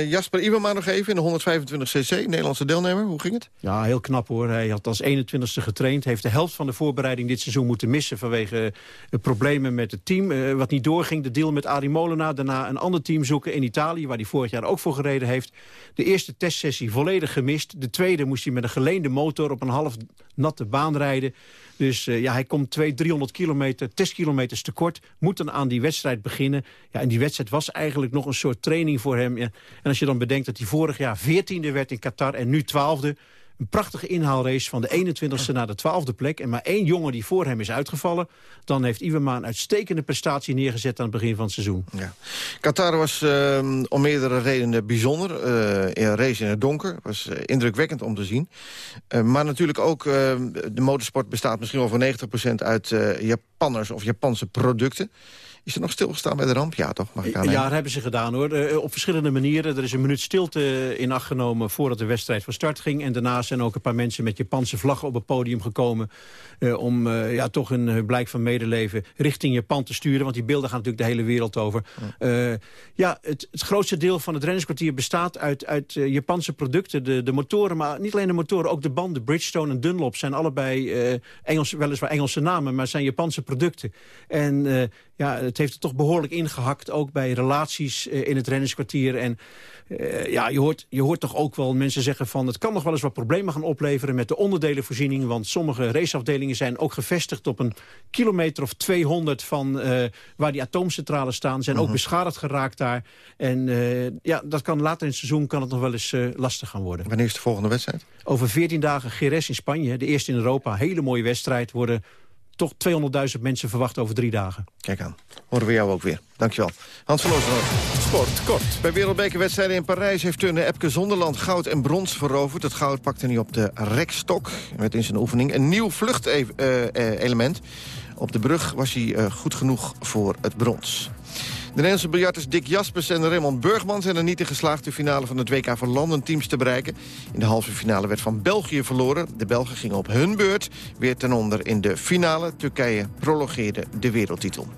Jasper Iwema nog even in de 125cc, Nederlandse deelnemer. Hoe ging het? Ja, heel knap hoor. Hij had als 21ste getraind. Heeft de helft van de voorbereiding dit seizoen moeten missen... vanwege problemen met het team. Wat niet doorging, de deal met Arie Molenaar. Daarna een ander team zoeken in Italië... waar hij vorig jaar ook voor gereden heeft. De eerste testsessie volledig gemist. De tweede moest hij met een geleende motor op een half natte baan rijden. Dus eh, ja, hij komt 200, 300 kilometer, testkilometers tekort. Moet dan aan die wedstrijd beginnen. Ja, en die wedstrijd was eigenlijk nog een soort training voor hem. Ja. En als je dan bedenkt dat hij vorig jaar 14e werd in Qatar en nu 12e... een prachtige inhaalrace van de 21ste naar de 12e plek. En maar één jongen die voor hem is uitgevallen. Dan heeft Iwema een uitstekende prestatie neergezet aan het begin van het seizoen. Ja. Qatar was eh, om meerdere redenen bijzonder. Eh, een race in het donker. was eh, indrukwekkend om te zien. Eh, maar natuurlijk ook, eh, de motorsport bestaat misschien wel voor 90% uit Japanners of Japanse producten. Is er nog stilgestaan bij de ramp? Ja, toch? Mag ik Ja, dat hebben ze gedaan hoor. Eh, op verschillende manieren. Er is een minuut stilte in acht genomen voordat de wedstrijd van start ging. En daarna zijn ook een paar mensen met Japanse vlaggen op het podium gekomen. eh, om eh, ja, toch een blijk van medeleven richting Japan te sturen. Want die beelden gaan natuurlijk de hele wereld over. Eh, ja, het, het grootste deel van het rennerskwartier bestaat uit, uit Japanse producten. De, de motoren, maar niet alleen de motoren, ook de banden. Bridgestone en Dunlop zijn allebei Engels, weliswaar Engelse namen, maar zijn Japanse producten. En ja, het heeft er toch behoorlijk ingehakt, ook bij relaties eh, in het rennerskwartier. En eh, ja, je hoort, je hoort toch ook wel mensen zeggen van... het kan nog wel eens wat problemen gaan opleveren met de onderdelenvoorziening. Want sommige raceafdelingen zijn ook gevestigd op een kilometer of 200 van eh, waar die atoomcentrales staan. Zijn ook Mhm. beschadigd geraakt daar. En ja, dat kan later in het seizoen kan het nog wel eens lastig gaan worden. Wanneer is de volgende wedstrijd? Over 14 dagen GRS in Spanje, de eerste in Europa. Hele mooie wedstrijd. Worden toch 200.000 mensen verwacht over drie dagen. Kijk aan. Horen we jou ook weer. Dankjewel. Hans van Oosterhout. Sport, kort. Bij wereldbekerwedstrijden in Parijs heeft turner Epke Zonderland goud en brons veroverd. Het goud pakte hij op de rekstok met in zijn oefening een nieuw vluchtelement. Op de brug was hij eh, goed genoeg voor het brons. De Nederlandse biljarters Dick Jaspers en Raymond Burgman zijn er niet in geslaagd de finale van het WK voor landenteams te bereiken. In de halve finale werd van België verloren. De Belgen gingen op hun beurt weer ten onder in de finale. Turkije prologeerde de wereldtitel.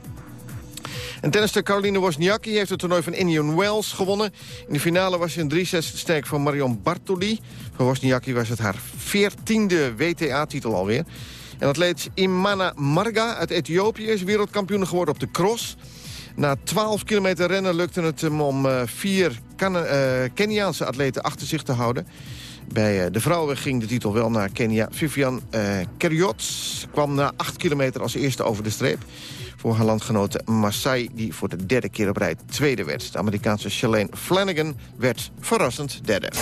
En tennister Caroline Wozniacki heeft het toernooi van Indian Wells gewonnen. In de finale was ze een 3 6 sterk van Marion Bartoli. Voor Wozniacki was het haar veertiende WTA-titel alweer. En atleet Imana Marga uit Ethiopië is wereldkampioen geworden op de cross. Na 12 kilometer rennen lukte het hem om eh, vier eh, Keniaanse atleten achter zich te houden. Bij eh, de vrouwen ging de titel wel naar Kenia. Vivian Keriot kwam na 8 kilometer als eerste over de streep. Voor haar landgenote Masai, die voor de derde keer op rij tweede werd. De Amerikaanse Shalane Flanagan werd verrassend derde.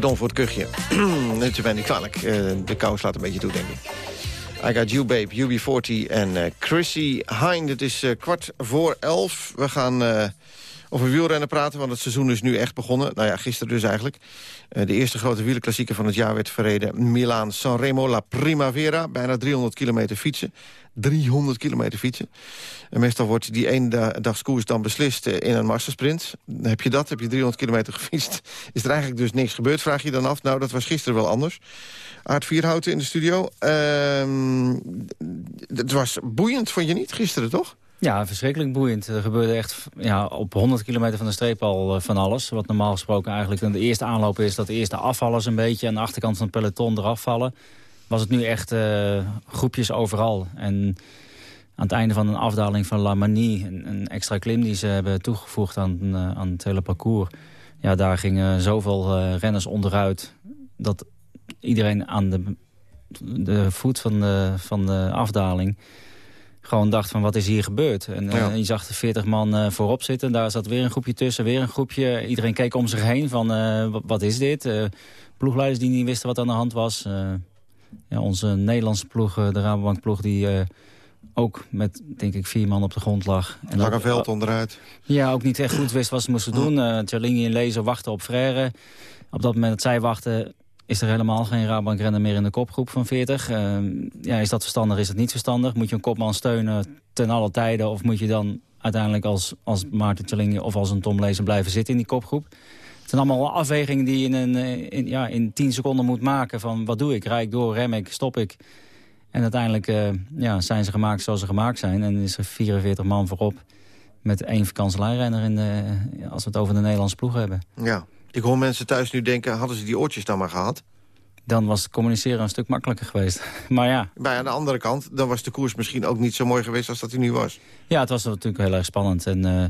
Pardon voor het kuchje. Neemt u mij niet kwalijk. Eh, de kou slaat een beetje toe, denk ik. I Got You Babe, UB40 en eh, Chrissy Hind. Het is eh, kwart voor elf. We gaan over wielrennen praten, want het seizoen is nu echt begonnen. Nou ja, gisteren dus eigenlijk. Eh, de eerste grote wielerklassieker van het jaar werd verreden. Milaan Sanremo La Primavera. Bijna 300 kilometer fietsen. 300 kilometer fietsen. En meestal wordt die eendagskoers dan beslist eh, in een mastersprint. Heb je dat, heb je 300 kilometer gefietst... [LAUGHS] is er eigenlijk dus niks gebeurd, vraag je dan af. Nou, dat was gisteren wel anders. Aard Vierhouten in de studio. Ehm, het was boeiend, vond je niet, gisteren, toch? Ja, verschrikkelijk boeiend. Er gebeurde echt ja, op 100 kilometer van de streep al eh, van alles. Wat normaal gesproken eigenlijk de eerste aanloop is... dat de eerste afvallers een beetje aan de achterkant van het peloton eraf vallen. Was het nu echt eh, groepjes overal. En aan het einde van een afdaling van La Manie... een, een extra klim die ze hebben toegevoegd aan, eh, aan het hele parcours... ja, daar gingen zoveel renners onderuit... dat iedereen aan de, de voet van de, van de afdaling gewoon dacht van wat is hier gebeurd. En eh, je zag de 40 man eh, voorop zitten. Daar zat weer een groepje tussen, weer een groepje. Iedereen keek om zich heen van eh, wat, is dit? Ploegleiders die niet wisten wat aan de hand was. Ja, onze Nederlandse ploeg, de Rabobank ploeg... die ook met, denk ik, vier man op de grond lag. En Lange ook- veld onderuit. ja, ook niet echt goed wist wat ze moesten doen. Uh, en Lezer wachten op Frère. Op dat moment dat zij wachten is er helemaal geen Rabobank-renner meer in de kopgroep van 40. Uh, ja, is dat verstandig, is dat niet verstandig? Moet je een kopman steunen ten alle tijden... of moet je dan uiteindelijk als, als Maarten Tjerlingi of als een Tom Lezer blijven zitten in die kopgroep? Het zijn allemaal afwegingen die je in, een, eh, in, ja, in 10 seconden moet maken. Van wat doe ik? Rijd ik door? Rem ik? Stop ik? En uiteindelijk eh, ja, zijn ze gemaakt zoals ze gemaakt zijn. En is er 44 man voorop met één vakantieleirenner in de, als we het over de Nederlandse ploeg hebben. Ja. Ik hoor mensen thuis nu denken, hadden ze die oortjes dan maar gehad? Dan was communiceren een stuk makkelijker geweest. [LAUGHS] maar ja, Maar aan de andere kant, dan was de koers misschien ook niet zo mooi geweest als dat hij nu was. ja, het was natuurlijk heel erg spannend. En eh,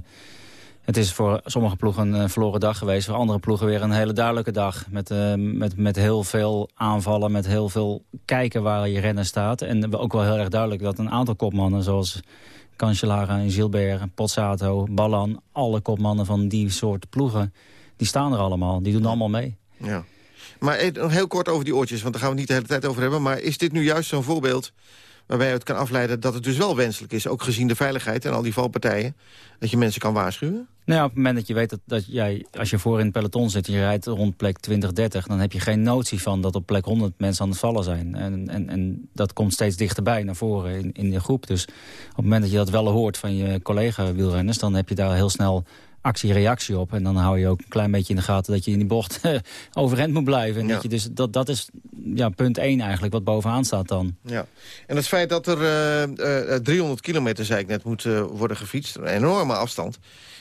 het is voor sommige ploegen een eh, verloren dag geweest. Voor andere ploegen weer een hele duidelijke dag. Met, eh, met, met heel veel aanvallen, met heel veel kijken waar je renner staat. En ook wel heel erg duidelijk dat een aantal kopmannen zoals... Cancellara en Gilbert, Pozzato, Ballan... alle kopmannen van die soort ploegen, die staan er allemaal. Die doen allemaal mee. Ja. Maar heel kort over die oortjes, want daar gaan we het niet de hele tijd over hebben. Maar is dit nu juist zo'n voorbeeld waarbij je het kan afleiden... dat het dus wel wenselijk is, ook gezien de veiligheid en al die valpartijen... dat je mensen kan waarschuwen? Nou ja, op het moment dat je weet dat, dat jij, als je voor in het peloton zit... en je rijdt rond plek 20, 30... dan heb je geen notie van dat op plek 100 mensen aan het vallen zijn. En, en, en dat komt steeds dichterbij naar voren in, in de groep. Dus op het moment dat je dat wel hoort van je collega-wielrenners... dan heb je daar heel snel actie-reactie op. En dan hou je ook een klein beetje in de gaten dat je in die bocht [LAUGHS] overeind moet blijven. En dat, je dus, dat, dat is ja, punt 1 eigenlijk, wat bovenaan staat dan. Ja. En het feit dat er eh, eh, 300 kilometer, zei ik net, moet eh, worden gefietst... een enorme afstand,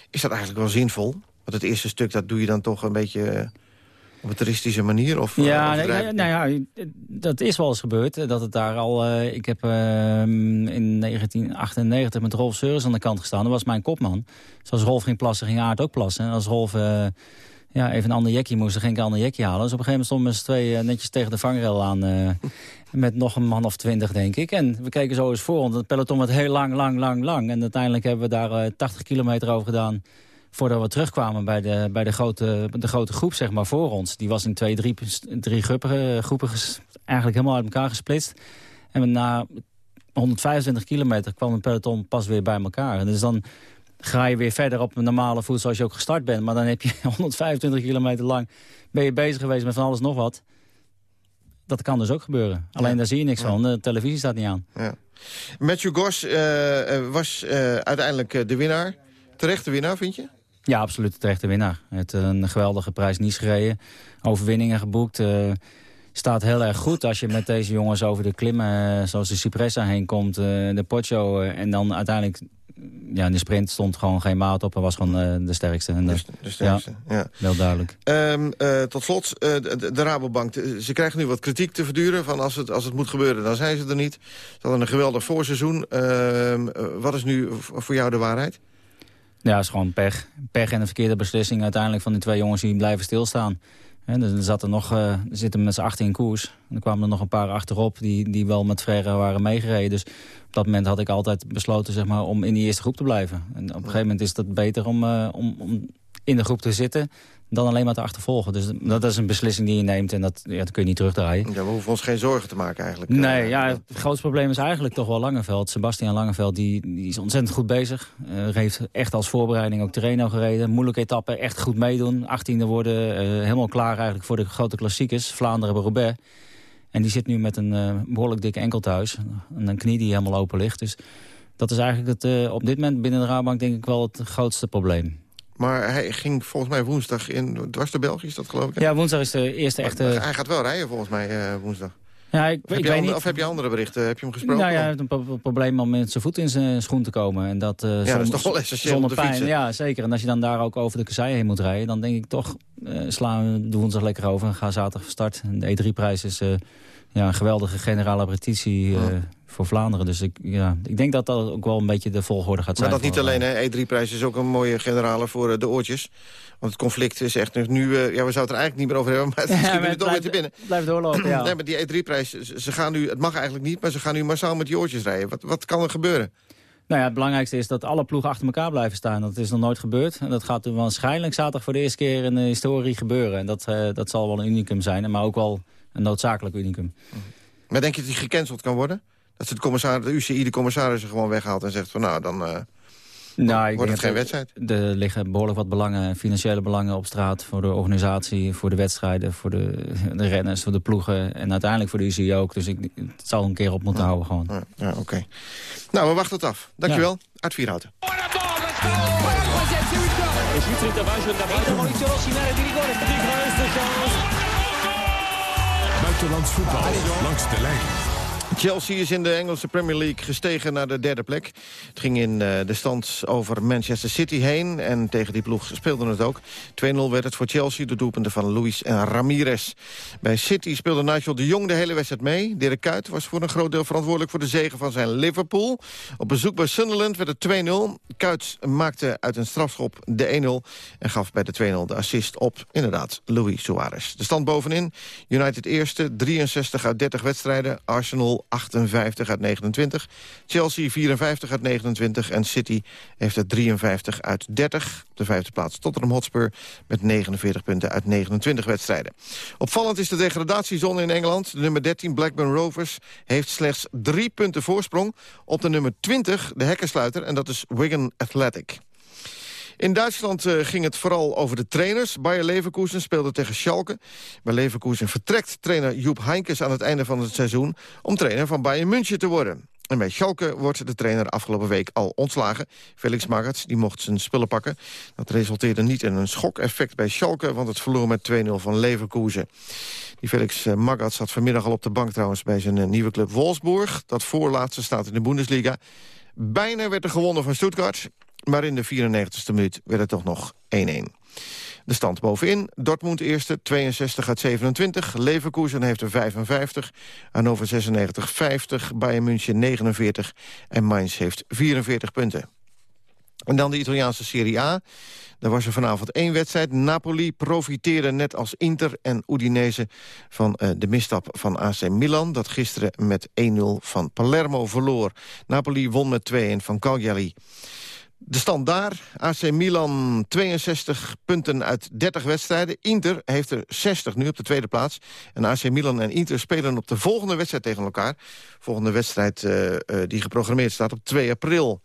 is dat eigenlijk wel zinvol? Want het eerste stuk, dat doe je dan toch een beetje eh, op een toeristische manier? Of, eh, Ja, je nou ja, dat is wel eens gebeurd. hè, Dat het daar al. eh, ik heb eh, in 1998 met Rolf Seurs aan de kant gestaan. Dat was mijn kopman. Zoals Rolf ging plassen, ging Aard ook plassen. En als Rolf eh, ja, even een ander jekje moest, dan ging ik een ander jekje halen. Dus op een gegeven moment stonden we z'n tweeën netjes tegen de vangrail aan. eh, met nog een man of twintig, denk ik. En we keken zo eens voor, want het peloton werd heel lang, lang, lang, lang. En uiteindelijk hebben we daar eh, 80 kilometer over gedaan voordat we terugkwamen bij de, bij de, grote, de grote groep zeg maar, voor ons. Die was in twee, drie, drie groepen, eh, groepen eigenlijk helemaal uit elkaar gesplitst. En na 125 kilometer kwam het peloton pas weer bij elkaar. En dus dan ga je weer verder op een normale voet zoals je ook gestart bent. Maar dan heb je [LAUGHS] 125 kilometer lang ben je bezig geweest met van alles nog wat. Dat kan dus ook gebeuren. Alleen daar zie je niks van. De televisie staat niet aan. Ja. Matthew Gors eh, eh, was uiteindelijk de winnaar. Terecht de winnaar, vind je? Ja, absoluut de winnaar. Het eh, een geweldige prijs niet gereden. Overwinningen geboekt. eh, staat heel erg goed als je met deze jongens over de klimmen... eh, zoals de Cipressa heen komt, de eh, en dan uiteindelijk... Ja, in de sprint stond gewoon geen maat op. Hij was gewoon de sterkste. En de, de sterkste, ja. Wel duidelijk. Ehm, eh, tot slot, de, de Rabobank. Ze krijgen nu wat kritiek te verduren. Van als, het, als het moet gebeuren, dan zijn ze er niet. Ze hadden een geweldig voorseizoen. Ehm, eh, wat is nu voor jou de waarheid? Ja, is gewoon pech. Pech en een verkeerde beslissing uiteindelijk van die twee jongens die blijven stilstaan. Dus er, nog, eh, zitten met z'n achter in koers. En er kwamen er nog een paar achterop die, die wel met Frère waren meegereden. Dus op dat moment had ik altijd besloten zeg maar, om in die eerste groep te blijven. En op een gegeven moment is het beter om, eh, om, om in de groep te zitten dan alleen maar te achtervolgen. Dus dat is een beslissing die je neemt en dat, ja, dat kun je niet terugdraaien. Ja, we hoeven ons geen zorgen te maken eigenlijk. Nee, ja, het grootste probleem is eigenlijk toch wel Langeveld. Sebastian Langeveld die, die is ontzettend goed bezig. Uh, heeft echt als voorbereiding ook Terreno gereden. Moeilijke etappe, echt goed meedoen. 18e worden, uh, helemaal klaar eigenlijk voor de grote klassiekers. Vlaanderen, Roubaix. En die zit nu met een uh, behoorlijk dikke enkel thuis. En een knie die helemaal open ligt. Dus dat is eigenlijk het, op dit moment binnen de Rabobank denk ik wel het grootste probleem. Maar hij ging volgens mij woensdag in dwars door België, is dat geloof ik? Hè? Ja, woensdag is de eerste echte... Hij gaat wel rijden volgens mij uh, woensdag. Ja, ik, of, heb ik je weet andere, niet. of heb je andere berichten? Heb je hem gesproken? Nou ja, hij heeft een pro probleem om met zijn voet in zijn schoen te komen. En dat, uh, ja, zonder, dat is toch wel essentieel zonder pijn. fietsen. Ja, zeker. En als je dan daar ook over de kassei heen moet rijden... dan denk ik toch, uh, slaan we de woensdag lekker over en ga zaterdag van start. En de E3-prijs is ja, een geweldige generale repetitie... Ja. Voor Vlaanderen. Dus ik, ja, ik denk dat dat ook wel een beetje de volgorde gaat zijn. Maar dat niet alleen, hè? E3-prijs is ook een mooie generale voor uh, de oortjes. Want het conflict is echt nu... Uh, ja, we zouden het er eigenlijk niet meer over hebben, maar [LAUGHS] het is ja, nu toch weer te binnen. Blijf doorlopen, ja. [CLEARS THROAT] nee, maar die E3-prijs, ze gaan nu... Het mag eigenlijk niet, maar ze gaan nu massaal met die oortjes rijden. Wat, wat kan er gebeuren? Nou ja, het belangrijkste is dat alle ploegen achter elkaar blijven staan. Dat is nog nooit gebeurd. En dat gaat waarschijnlijk zaterdag voor de eerste keer in de historie gebeuren. En dat, uh, dat zal wel een unicum zijn, maar ook wel een noodzakelijk unicum. Maar denk je dat die gecanceld kan worden? Dat ze de, commissaris, de UCI de commissarissen gewoon weghaalt en zegt van nou, dan... Uh... Nou, wordt het geen wedstrijd? Er liggen behoorlijk wat belangen, financiële belangen op straat... voor de organisatie, voor de wedstrijden, voor de, de renners, voor de ploegen... en uiteindelijk voor de UCI ook. Dus ik, het zal een keer op moeten ja. houden gewoon. Ja, ja oké. Okay. Nou, we wachten het af. Dankjewel. Ja. Uit Vierhouten. Buitenlands voetbal langs de lijn. Chelsea is in de Engelse Premier League gestegen naar de derde plek. Het ging in uh, de stand over Manchester City heen. En tegen die ploeg speelde het ook. 2-0 werd het voor Chelsea, de doelpunten van Luis en Ramirez. Bij City speelde Nigel de Jong de hele wedstrijd mee. Dirk Kuyt was voor een groot deel verantwoordelijk voor de zege van zijn Liverpool. Op bezoek bij Sunderland werd het 2-0. Kuyt maakte uit een strafschop de 1-0. En gaf bij de 2-0 de assist op, inderdaad, Luis Suarez. De stand bovenin. United eerste, 63 uit 30 wedstrijden. Arsenal 58 uit 29. Chelsea 54 uit 29. En City heeft er 53 uit 30. Op de vijfde plaats Tottenham Hotspur met 49 punten uit 29 wedstrijden. Opvallend is de degradatiezone in Engeland. De nummer 13 Blackburn Rovers heeft slechts drie punten voorsprong... op de nummer 20, de hekkensluiter, en dat is Wigan Athletic. In Duitsland uh, ging het vooral over de trainers. Bayer Leverkusen speelde tegen Schalke. Bij Leverkusen vertrekt trainer Joep Heinkes aan het einde van het seizoen... om trainer van Bayern München te worden. En bij Schalke wordt de trainer afgelopen week al ontslagen. Felix Magath die mocht zijn spullen pakken. Dat resulteerde niet in een schokeffect bij Schalke... want het verloor met 2-0 van Leverkusen. Die Felix Magath zat vanmiddag al op de bank trouwens... bij zijn uh, nieuwe club Wolfsburg. Dat voorlaatste staat in de Bundesliga. Bijna werd er gewonnen van Stuttgart... Maar in de 94e minuut werd het toch nog 1-1. De stand bovenin. Dortmund eerste, 62 uit 27. Leverkusen heeft er 55. Hannover 96, 50. Bayern München 49. En Mainz heeft 44 punten. En dan de Italiaanse Serie A. Daar was er vanavond één wedstrijd. Napoli profiteerde net als Inter en Udinese van uh, de misstap van AC Milan... dat gisteren met 1-0 van Palermo verloor. Napoli won met 2-1 van Cagliari. De stand daar. AC Milan 62 punten uit 30 wedstrijden. Inter heeft er 60 nu op de tweede plaats. En AC Milan en Inter spelen op de volgende wedstrijd tegen elkaar. Volgende wedstrijd uh, uh, die geprogrammeerd staat op 2 april.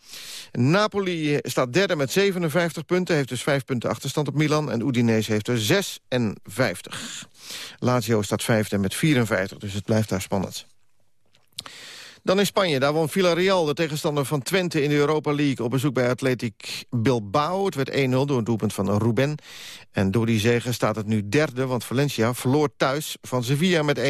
Napoli staat derde met 57 punten. Heeft dus 5 punten achterstand op Milan. En Udinese heeft er 56. Lazio staat vijfde met 54. Dus het blijft daar spannend. Dan in Spanje, daar won Villarreal, de tegenstander van Twente in de Europa League... op bezoek bij Athletic Bilbao. Het werd 1-0 door een doelpunt van Ruben. En door die zege staat het nu derde, want Valencia verloor thuis van Sevilla met 1-0.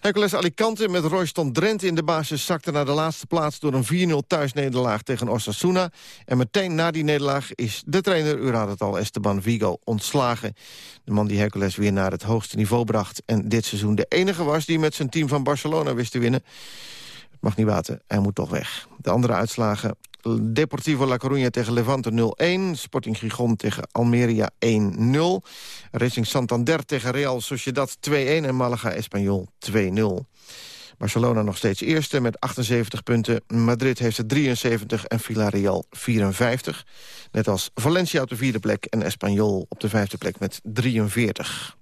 Hercules Alicante met Royston Drenthe in de basis zakte naar de laatste plaats door een 4-0 thuisnederlaag tegen Osasuna. En meteen na die nederlaag is de trainer, u raadt het al, Esteban Vigo ontslagen. De man die Hercules weer naar het hoogste niveau bracht. En dit seizoen de enige was die met zijn team van Barcelona wist te winnen. Mag niet waten, hij moet toch weg. De andere uitslagen Deportivo La Coruña tegen Levante 0-1. Sporting Gijon tegen Almeria 1-0. Racing Santander tegen Real Sociedad 2-1. En Malaga Espanyol 2-0. Barcelona nog steeds eerste met 78 punten. Madrid heeft er 73 en Villarreal 54. Net als Valencia op de vierde plek en Espanyol op de vijfde plek met 43.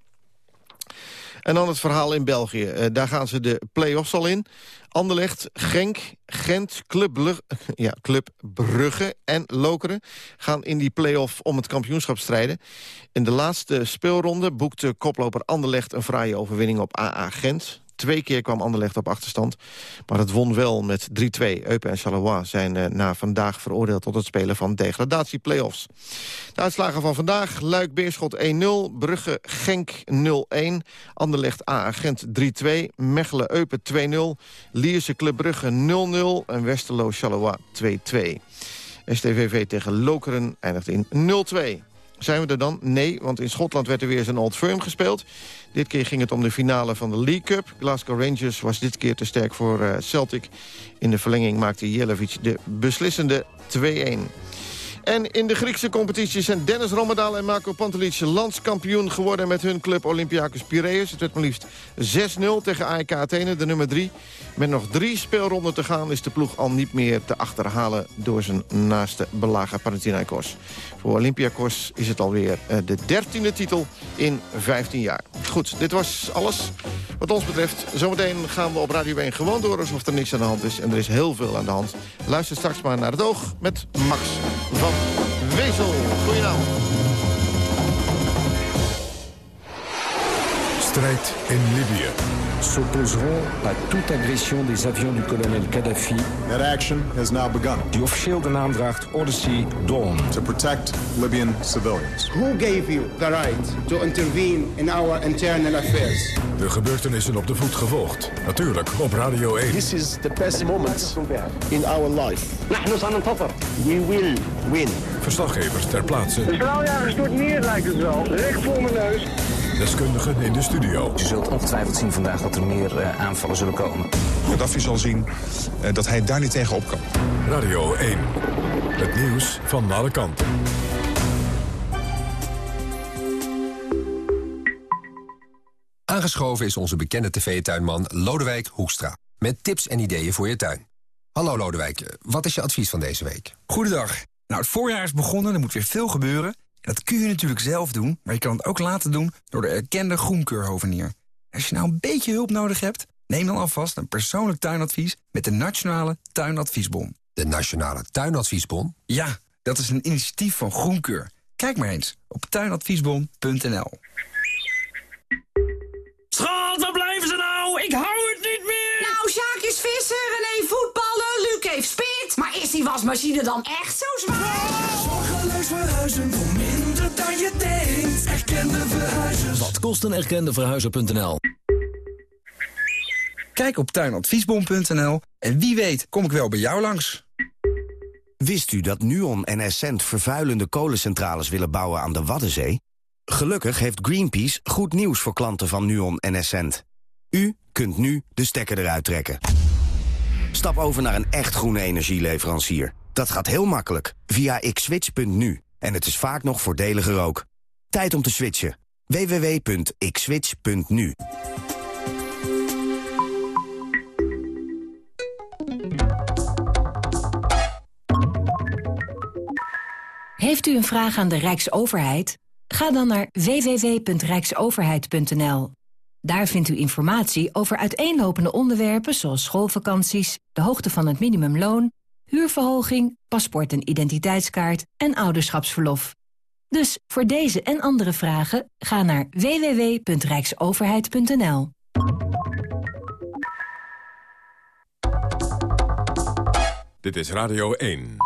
En dan het verhaal in België. Eh, daar gaan ze de play-offs al in. Anderlecht, Genk, Gent, [LAUGHS] Club, Brugge en Lokeren... gaan in die play-off om het kampioenschap strijden. In de laatste speelronde boekte koploper Anderlecht... een fraaie overwinning op AA Gent. Twee keer kwam Anderlecht op achterstand. Maar het won wel met 3-2. Eupen en Charleroi zijn eh, na vandaag veroordeeld... tot het spelen van degradatie-playoffs. De uitslagen van vandaag. Luik Beerschot 1-0. Brugge Genk 0-1. Anderlecht AA Gent 3-2. Mechelen Eupen 2-0. Lierse Club Brugge 0-0. En Westerlo Charleroi 2-2. STVV tegen Lokeren eindigt in 0-2. Zijn we er dan? Nee, want in Schotland werd er weer zijn Old Firm gespeeld. Dit keer ging het om de finale van de League Cup. Glasgow Rangers was dit keer te sterk voor eh, Celtic. In de verlenging maakte Jelevic de beslissende 2-1. En in de Griekse competitie zijn Dennis Rommedaal en Marco Pantelic landskampioen geworden met hun club Olympiakos Piraeus. Het werd maar liefst 6-0 tegen AEK Athene, de nummer 3. Met nog drie speelronden te gaan is de ploeg al niet meer te achterhalen door zijn naaste belager Panathinaikos. Voor Olympiakos is het alweer eh, de dertiende titel in 15 jaar. Goed, dit was alles wat ons betreft. Zometeen gaan we op Radio 1 gewoon door alsof er niks aan de hand is. En er is heel veel aan de hand. Luister straks maar naar het oog met Max van Wezel. Goedenavond. Strijd in Libië s'opposeront à toute agression des avions du colonel Kadhafi. That action has now begun. Die officieel de naam draagt Odyssey Dawn. To protect Libyan civilians. Who gave you the right to intervene in our internal affairs? De gebeurtenissen op de voet gevolgd. Natuurlijk op Radio 1. This is the best moment in our life. نحن سننتصر. We will win. Verslaggevers ter plaatse. De straaljagers door het meer lijkt het wel. Recht voor mijn neus. Deskundigen in de studio. Je zult ongetwijfeld zien vandaag dat er meer eh, aanvallen zullen komen. Gaddafi zal zien eh, dat hij daar niet tegen op kan. Radio 1. Het nieuws van alle kanten. Aangeschoven is onze bekende tv-tuinman Lodewijk Hoekstra. Met tips en ideeën voor je tuin. Hallo Lodewijk, wat is je advies van deze week? Goedendag. Nou, het voorjaar is begonnen, er moet weer veel gebeuren. En dat kun je natuurlijk zelf doen, maar je kan het ook laten doen door de erkende groenkeurhovenier. Als je nou een beetje hulp nodig hebt, neem dan alvast een persoonlijk tuinadvies met de Nationale Tuinadviesbon. De Nationale Tuinadviesbon? Ja, dat is een initiatief van Groenkeur. Kijk maar eens op tuinadviesbon.nl. Schat, waar blijven ze nou? Ik hou het niet meer! Nou, Sjaak is visser, René voetballen, Luc heeft spit. Maar is die wasmachine dan echt zo zwaar? Zorgeloos verhuizen voor je denkt. Erkende verhuizers. Wat kost een erkende verhuizer.nl? Kijk op tuinadviesbon.nl en wie weet kom ik wel bij jou langs. Wist u dat Nuon en Essent vervuilende kolencentrales willen bouwen aan de Waddenzee? Gelukkig heeft Greenpeace goed nieuws voor klanten van Nuon en Essent. U kunt nu de stekker eruit trekken. Stap over naar een echt groene energieleverancier. Dat gaat heel makkelijk via xswitch.nu. En het is vaak nog voordeliger ook. Tijd om te switchen. www.xswitch.nu Heeft u een vraag aan de Rijksoverheid? Ga dan naar www.rijksoverheid.nl. Daar vindt u informatie over uiteenlopende onderwerpen zoals schoolvakanties, de hoogte van het minimumloon, huurverhoging, paspoort en identiteitskaart en ouderschapsverlof. Dus voor deze en andere vragen ga naar www.rijksoverheid.nl. Dit is Radio 1.